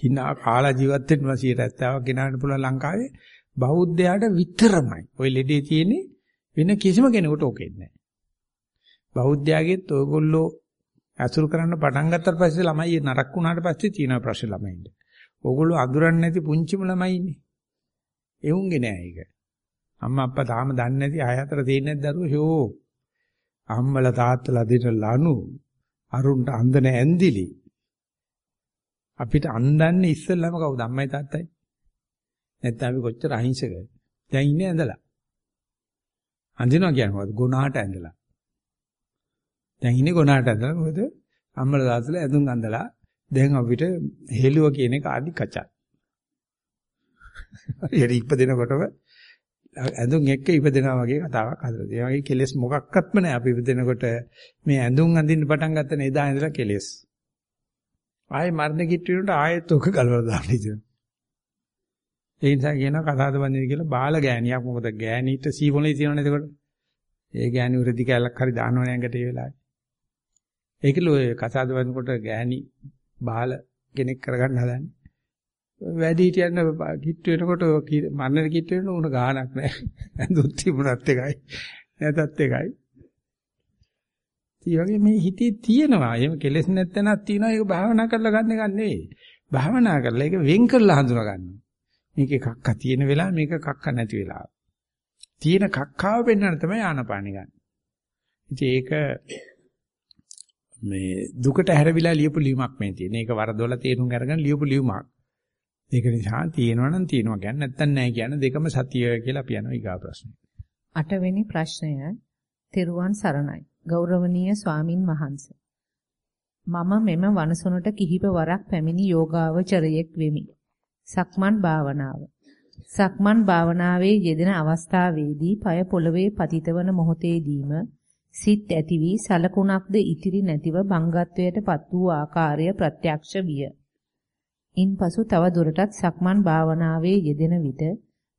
hina කාලා ජීවත් වෙන්න 70ක් ගෙනාන්න පුළුවන් ලංකාවේ බෞද්ධයාට විතරමයි. ওই ලෙඩේ තියෙන්නේ වෙන කිසිම කෙනෙකුට ඕකෙන්නේ නැහැ. බෞද්ධයාගෙත් ඔයගොල්ලෝ ඇසුරු කරන්න පටන් ගත්තට පස්සේ ළමයි නරක වුණාට පස්සේ තියෙන ප්‍රශ්න ළමයින්ට. ඕගොල්ලෝ අඳුරන්නේ නැති පුංචිම ළමයි ඉන්නේ. එවුන්ගේ නෑ ඒක. අම්මා අප්පා තාම දන්නේ නැති ආය අතර තියෙන දරුවෝ හෝ අම්මලා තාත්තලා දෙන ලනු අරුන්ට අන්දන ඇන්දිලි අපිට අන්දන්නේ ඉස්සෙල්ලාම කවුද අම්මයි තාත්තයි නැත්නම් අපි කොච්චර අහිංසකද දැන් ඉන්නේ ඇඳලා අඳිනවා කියන්නේ මොකද ගුණාට ඇඳලා දැන් ඉන්නේ ගොනාට ඇදලා මොකද අම්මලා දාසලා ඇඳුම් අඳලා දැන් අපිට හෙළුව කියන එක ආදි කචා. හරි ඉපදෙනකොටම ඇඳුම් එක්ක ඉපදෙනවා වගේ කතාවක් හදලා තියෙනවා. ඒ වගේ කෙලෙස් මොකක්වත්ම නැහැ. අපි ඉපදෙනකොට මේ ඇඳුම් අඳින්න පටන් ගත්ත නේදා ඉඳලා කෙලෙස්. ආයේ මරණ කිට්ටුවට ආයෙත් ඔක ගලවලා දාන්න ඉතින්. ඒ නිසා කියනවා කතාවද බඳින්න කියලා බාල ගෑණියක් මොකද ගෑණීට සීවොලේ තියෙනවනේ එතකොට. ඒ ගෑණි උරදි කැලක් හරි දානවනේ ඇඟට ඒ වෙලාවේ. ඒකලෝ ඔය කසාද වදිනකොට ගෑණි බාල කෙනෙක් කරගන්න හදන්නේ. වැඩි හිටියන්න කිට්ටු වෙනකොට මරණ කිට්ටු වෙන උන ගාණක් නැහැ. ඇඳුත් තිබුණත් එකයි. නැතත් එකයි. ඒ වගේ මේ හිතේ තියෙනවා. එහෙම කෙලෙස් නැත්තනක් තියෙනවා. ඒක භාවනා කරලා ගන්න එක නෙවෙයි. භාවනා කරලා ඒක වෙන් කරලා හඳුනා ගන්නවා. මේකේ කක්ක තියෙන වෙලාව මේක කක්ක නැති වෙලාව. තියෙන කක්කාව පෙන්වන්න තමයි ආනපානෙ ගන්න. ඉතින් ඒක මේ දුකට හැරවිලා ලියපු ලියුමක් මේ තියෙන. ඒක වරදොල තේරුම් අරගෙන ලියපු ලියුමක්. ඒක නිසා තියෙනවා නම් තියෙනවා කියන්නේ නැත්තම් නැහැ කියන දෙකම සතිය කියලා අපි යනවා ඊගා ප්‍රශ්නේ. අටවෙනි ප්‍රශ්නය තෙරුවන් සරණයි. ගෞරවනීය ස්වාමින් වහන්සේ. මම මෙම වනසොනට කිහිප වරක් පැමිණි යෝගාවචරයෙක් වෙමි. සක්මන් භාවනාව. සක්මන් භාවනාවේ යෙදෙන අවස්ථාවේදී পায় පොළවේ පතිතවන මොහොතේදීම සිත් ඇති වී සලකුණක්ද ඉතිරි නැතිව බංගත්වයට පත් වූ ආකාරය ප්‍රත්‍යක්ෂ විය. ඉන්පසු තව දුරටත් සක්මන් භාවනාවේ යෙදෙන විට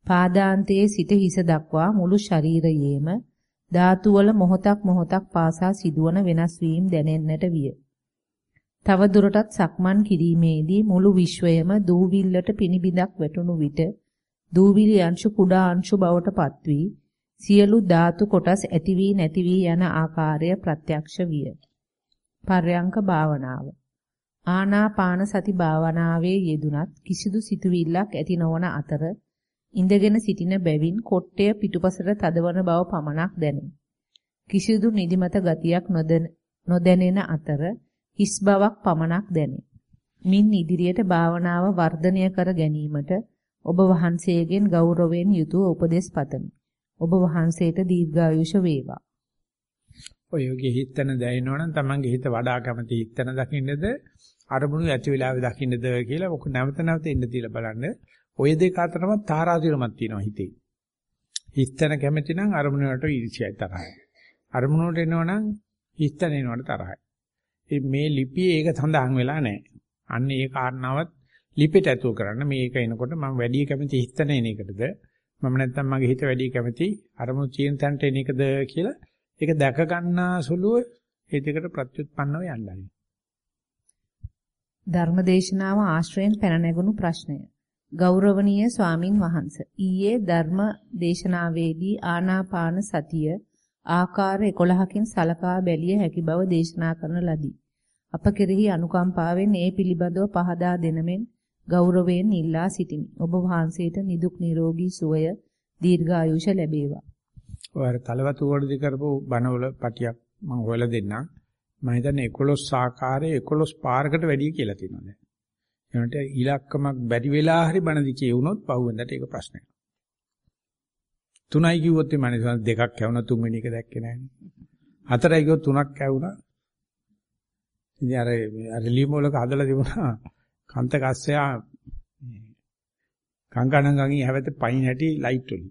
පාදාන්තයේ සිට හිස දක්වා මුළු ශරීරයේම ධාතු වල මොහොතක් මොහොතක් පාසා සිදුවන වෙනස් වීම දැනෙන්නට විය. තව දුරටත් සක්මන් කිරීමේදී මුළු විශ්වයම දූවිල්ලට පිනිබිදක් වැටුණු විට දූවිලි අංශු කුඩා අංශු බවට පත්වී සියලු ධාතු කොටස් ඇති වී නැති වී යන ආකාරය ප්‍රත්‍යක්ෂ විය. පර්යංක භාවනාව. ආනාපාන සති භාවනාවේ යෙදුනත් කිසිදු සිතුවිල්ලක් ඇති නොවන අතර ඉඳගෙන සිටින බැවින් කොට්ටය පිටුපසට තදවන බව පමණක් දැනේ. කිසිදු නිදිමත ගතියක් නොදැනෙන අතර හිස් බවක් පමණක් දැනේ. මින් ඉදිරියට භාවනාව වර්ධනය කර ගැනීමට ඔබ වහන්සේගෙන් ගෞරවයෙන් යුතුව උපදෙස් පතමි. ඔබ වහන්සේට දීර්ඝායුෂ වේවා. ඔය යෝගී හිතන දැනෙනවනම් Tamange හිත වඩා කැමති හිතන දකින්නද අරමුණු ඇති වෙලාවේ දකින්නද කියලා ඔක නැවත නැවත ඉන්න තියලා බලන්න. ඔය දෙක අතරම තාරාතිරමක් තියෙනවා හිතේ. හිතන කැමති නම් අරමුණ වලට ඊර්ෂ්‍යයි තරහයි. අරමුණ වලට එනවනම් හිතන එනවට තරහයි. මේ ලිපියේ ඒක සඳහන් වෙලා නැහැ. අන්න ඒ කාරණාවත් ලිපිට ඇතුල් කරන්න මේක එනකොට මම වැඩි කැමති හිතන එන එකටද මම නැත්තම් මගේ හිත වැඩි කැමති අරමුණු චීන තන්ට එන එකද කියලා ඒක දැක ගන්නා සුළුව ඒ දෙකට ප්‍රත්‍යুৎපන්නව යන්නයි. ධර්මදේශනාව ආශ්‍රයෙන් පැන නැගුණු ප්‍රශ්නය. ගෞරවනීය ස්වාමින් වහන්සේ ඊයේ ධර්ම දේශනාවේදී ආනාපාන සතිය ආකාර 11කින් සලකා බැලිය හැකි බව දේශනා කරන ලදී. අප කෙරෙහි අනුකම්පාවෙන් ඒ පිළිබඳව පහදා දෙනමෙන් ගෞරවයෙන් ඉල්ලා සිටිමි. ඔබ වහන්සේට නිදුක් නිරෝගී සුවය දීර්ඝායුෂ ලැබේවා. ඔය අර තලවතු වලදී කරපු බණවල පටියක් මම හොයලා දෙන්නම්. මම හිතන්නේ 11 ආකාරයේ 11 පාරකට වැඩි කියලා තියෙනවා දැන්. එනට ඉලක්කමක් බැරි වෙලා හරි බණදි කියවුනොත් පහුවෙන්දට ඒක ප්‍රශ්නයක්. තුනයි කිව්වොත් මේ මනස දෙකක් කැවුණා තුන්වෙනි එක දැක්කේ නැහැ. හතරයි කිව්වොත් තුනක් කැවුණා. ඉතින් අර අර ලියුමවලක හදලා තිබුණා කන්ත කස්සයා කංකණංගංගී හැවත පයින් හැටි ලයිට් වලින්.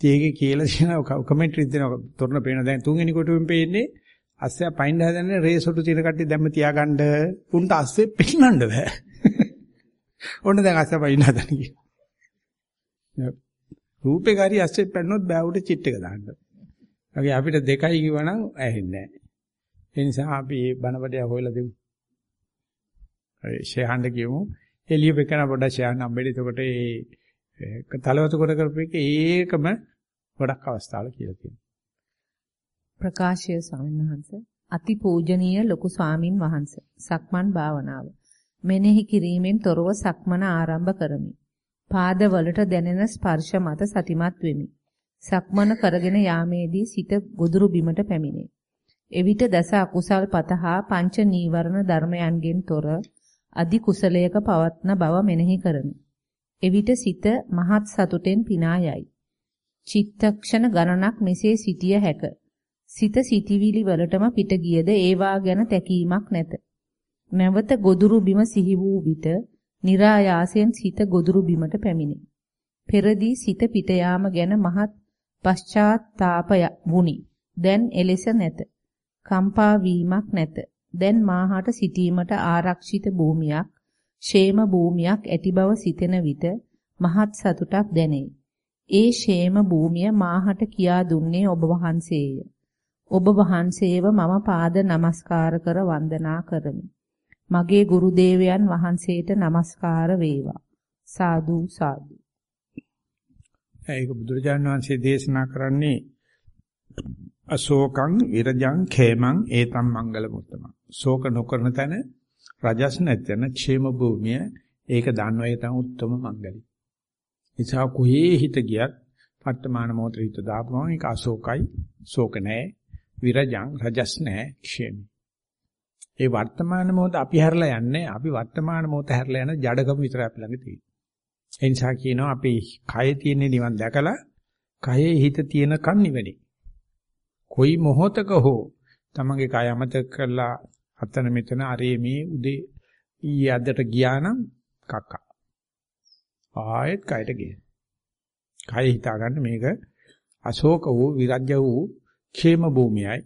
ඉතින් ඒකේ කියලා තියෙන කමෙන්ටරි දෙනවා තොරණ පේන දැන් තුන්වෙනි කොටුවෙන් පේන්නේ අස්සයා පයින් හදන්නේ රේසොටු තියෙන කට්ටිය දැම්ම තියාගන්න උන්ට අස්සේ පෙන්නන්න බෑ. ඔන්න දැන් අස්සයා පයින් හදන්නේ කියලා. රූපේ කාරි අස්සේ පෙන්නොත් බෑ උට චිට් එක දාන්න. වගේ අපිට දෙකයි කිව්වනම් ඇහෙන්නේ නෑ. ඒ නිසා අපි මේ බණපදය හොයලා දෙමු. ෂෙහන්ඩ කියමු. එළිය වෙකන පොඩ්ඩක් ෂෙහන් හම්බෙන්නේ. එතකොට ඒ තලවතු කොට කරපු එක ඒකම ගොඩක් අවස්ථාවල කියලා තියෙනවා. ප්‍රකාශය ස්වාමීන් වහන්සේ අති පූජනීය ලොකු ස්වාමින් වහන්සේ සක්මන් භාවනාව මෙනෙහි කිරීමෙන් තොරව සක්මන ආරම්භ කරමි. පාදවලට දැනෙන ස්පර්ශ මත සතිමත් වෙමි. සක්මන කරගෙන යාමේදී සිත ගොදුරු බිමට පැමිණේ. එවිට දස අකුසල් පතහා පංච නීවරණ ධර්මයන්ගෙන් තොර අදි කුසලයක පවත්න බව මෙනෙහි කරමි. එවිට සිත මහත් සතුටෙන් පිනා යයි. චිත්තක්ෂණ ගණනක් මෙසේ සිටිය හැක. සිත සිටිවිලි වලටම පිට ගියද ඒවා ගැන තැකීමක් නැත. නැවත ගොදුරු බිම සිහි වූ විට નિરાයාසයෙන් සිත ගොදුරු බිමට පැමිණේ. පෙරදී සිත පිට යාම ගැන මහත් පශ්චාත්තාපය වුනි. දැන් එලෙස නැත. කම්පා වීමක් නැත. දැන් මාහට සිටීමට ආරක්ෂිත භූමියක්, ෂේම භූමියක් ඇති බව සිතෙන විට මහත් සතුටක් දැනේ. ඒ ෂේම භූමිය මාහට කියා දුන්නේ ඔබ වහන්සේය. ඔබ වහන්සේව මම පාද නමස්කාර කර වන්දනා කරමි. මගේ ගුරු දේවයන් වහන්සේට নমස්කාර වේවා. සාදු සාදු. ඒක බුදුරජාණන් වහන්සේ දේශනා කරන්නේ අශෝකං විරජං ඛේමං ඒතම් මංගල මුත්තම. ශෝක නොකරන තැන රජස් නැතන ക്ഷേම භූමිය ඒක දන්නව ඒ තමයි උත්තම මංගලයි. නිසා කොහේ හිත ගියත් වර්තමාන මොහොතේ හිත දාපුවම ඒක අශෝකයි, ශෝක නැහැ, විරජං රජස් නැහැ, ക്ഷേමයි. ඒ වර්තමාන මොහොත අපි හැරලා යන්නේ අපි වර්තමාන මොහොත හැරලා යන ජඩකම විතරයි අපි ළඟ තියෙන්නේ. ඒ නිසා කියනවා අපි කයේ තියෙන නිවන් දැකලා කයේ හිත තියෙන කන් නිවෙන්නේ. කොයි මොහොතක හෝ තමන්ගේ කය අමතක කරලා අතන මෙතන අරේ මේ උදේ ඊයේ අදට ගියා නම් කක්කා. ආයෙත් කයට ගියේ. කය හිතාගන්න මේක අශෝක වූ විරජ්‍ය වූ ക്ഷേම භූමියයි.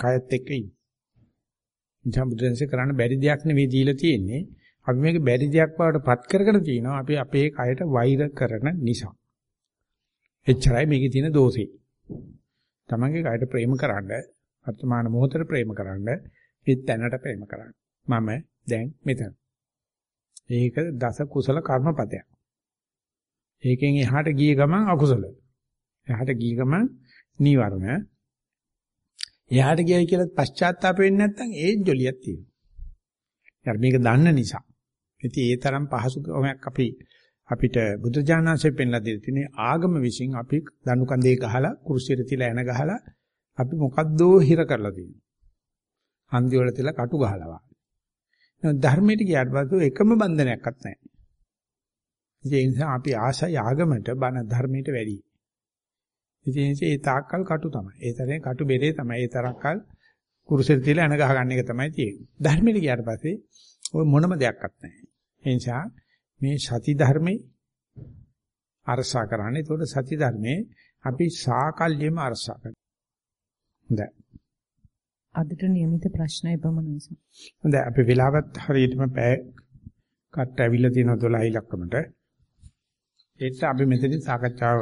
කයත් එක්ක ඉන්න. ඉතින් බුදුන්සේ කරන්න බැරි දෙයක් නෙවෙයි දීලා තියෙන්නේ. අපි මේක බැරි දෙයක් බවට පත් කරගෙන තිනවා අපි අපේ කයට වෛර කරන නිසා. එච්චරයි මේකේ තියෙන දෝෂේ. තමන්ගේ කයට ප්‍රේම කරන්න, වර්තමාන මොහොතට ප්‍රේම කරන්න, මේ තැනට ප්‍රේම කරන්න. මම දැන් මෙතන. ඒක දස කුසල කර්මපදයක්. ඒකෙන් එහාට ගිය ගමන් අකුසල. එහාට ගිය ගමන් නීවරණ. එහාට ගියයි කියලා පශ්චාත්තාප වෙන්නේ නැත්නම් ඒ ජොලියක් තියෙනවා. යාර මේක දන්න නිසා. ඉතින් ඒ තරම් පහසුකමක් අපි අපිට බුදුජානනාංශයෙන් පෙන්ලා දෙලා තියෙන්නේ ආගම විසින් අපි දනු කඳේ ගහලා කුරුසියට තියලා එන ගහලා අපි මොකද්දෝ හිර කරලා තියෙනවා. හන්දි වල තියලා කටු ගහලා වාගේ. ධර්මයට ගියාට පස්සේ එකම බන්ධනයක්වත් නැහැ. ඒ නිසා අපි ආසයි ආගමට බන ධර්මයට වැඩි. ඉතින් ඒ තාක්කල් කටු තමයි. ඒ තරේ කටු බෙරේ තමයි. ඒ තරක්කල් කුරුසෙට තියලා එන ගහ ගන්න එක තමයි තියෙන්නේ. ධර්මයට ගියාට පස්සේ ওই මොනම දෙයක්වත් නැහැ. ඒ නිසා මේ සති ධර්මේ අරසා කරන්නේ. ඒතකොට සති ධර්මේ අපි සාකල්යෙම අරසා කරනවා. හොඳයි. අදට નિયમિત ප්‍රශ්න එපමණයි. හොඳයි අපි වෙලාවත් හරියටම පැය කට ඇවිල්ලා තියෙන 12 ඉලක්කමට. ඒත් අපි මෙතනින් සාකච්ඡාව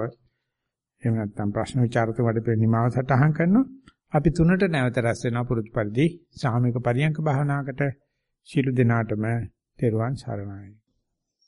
එහෙම නැත්නම් ප්‍රශ්න විචාරත වැඩ පිළිමාව සටහන් කරනවා. අපි තුනට නැවත රැස් වෙනවා පුරුදු පරිදි සාමික පරියන්ක භාවනාවකට ශිළු දිනාටම තෙරුවන් සරණයි.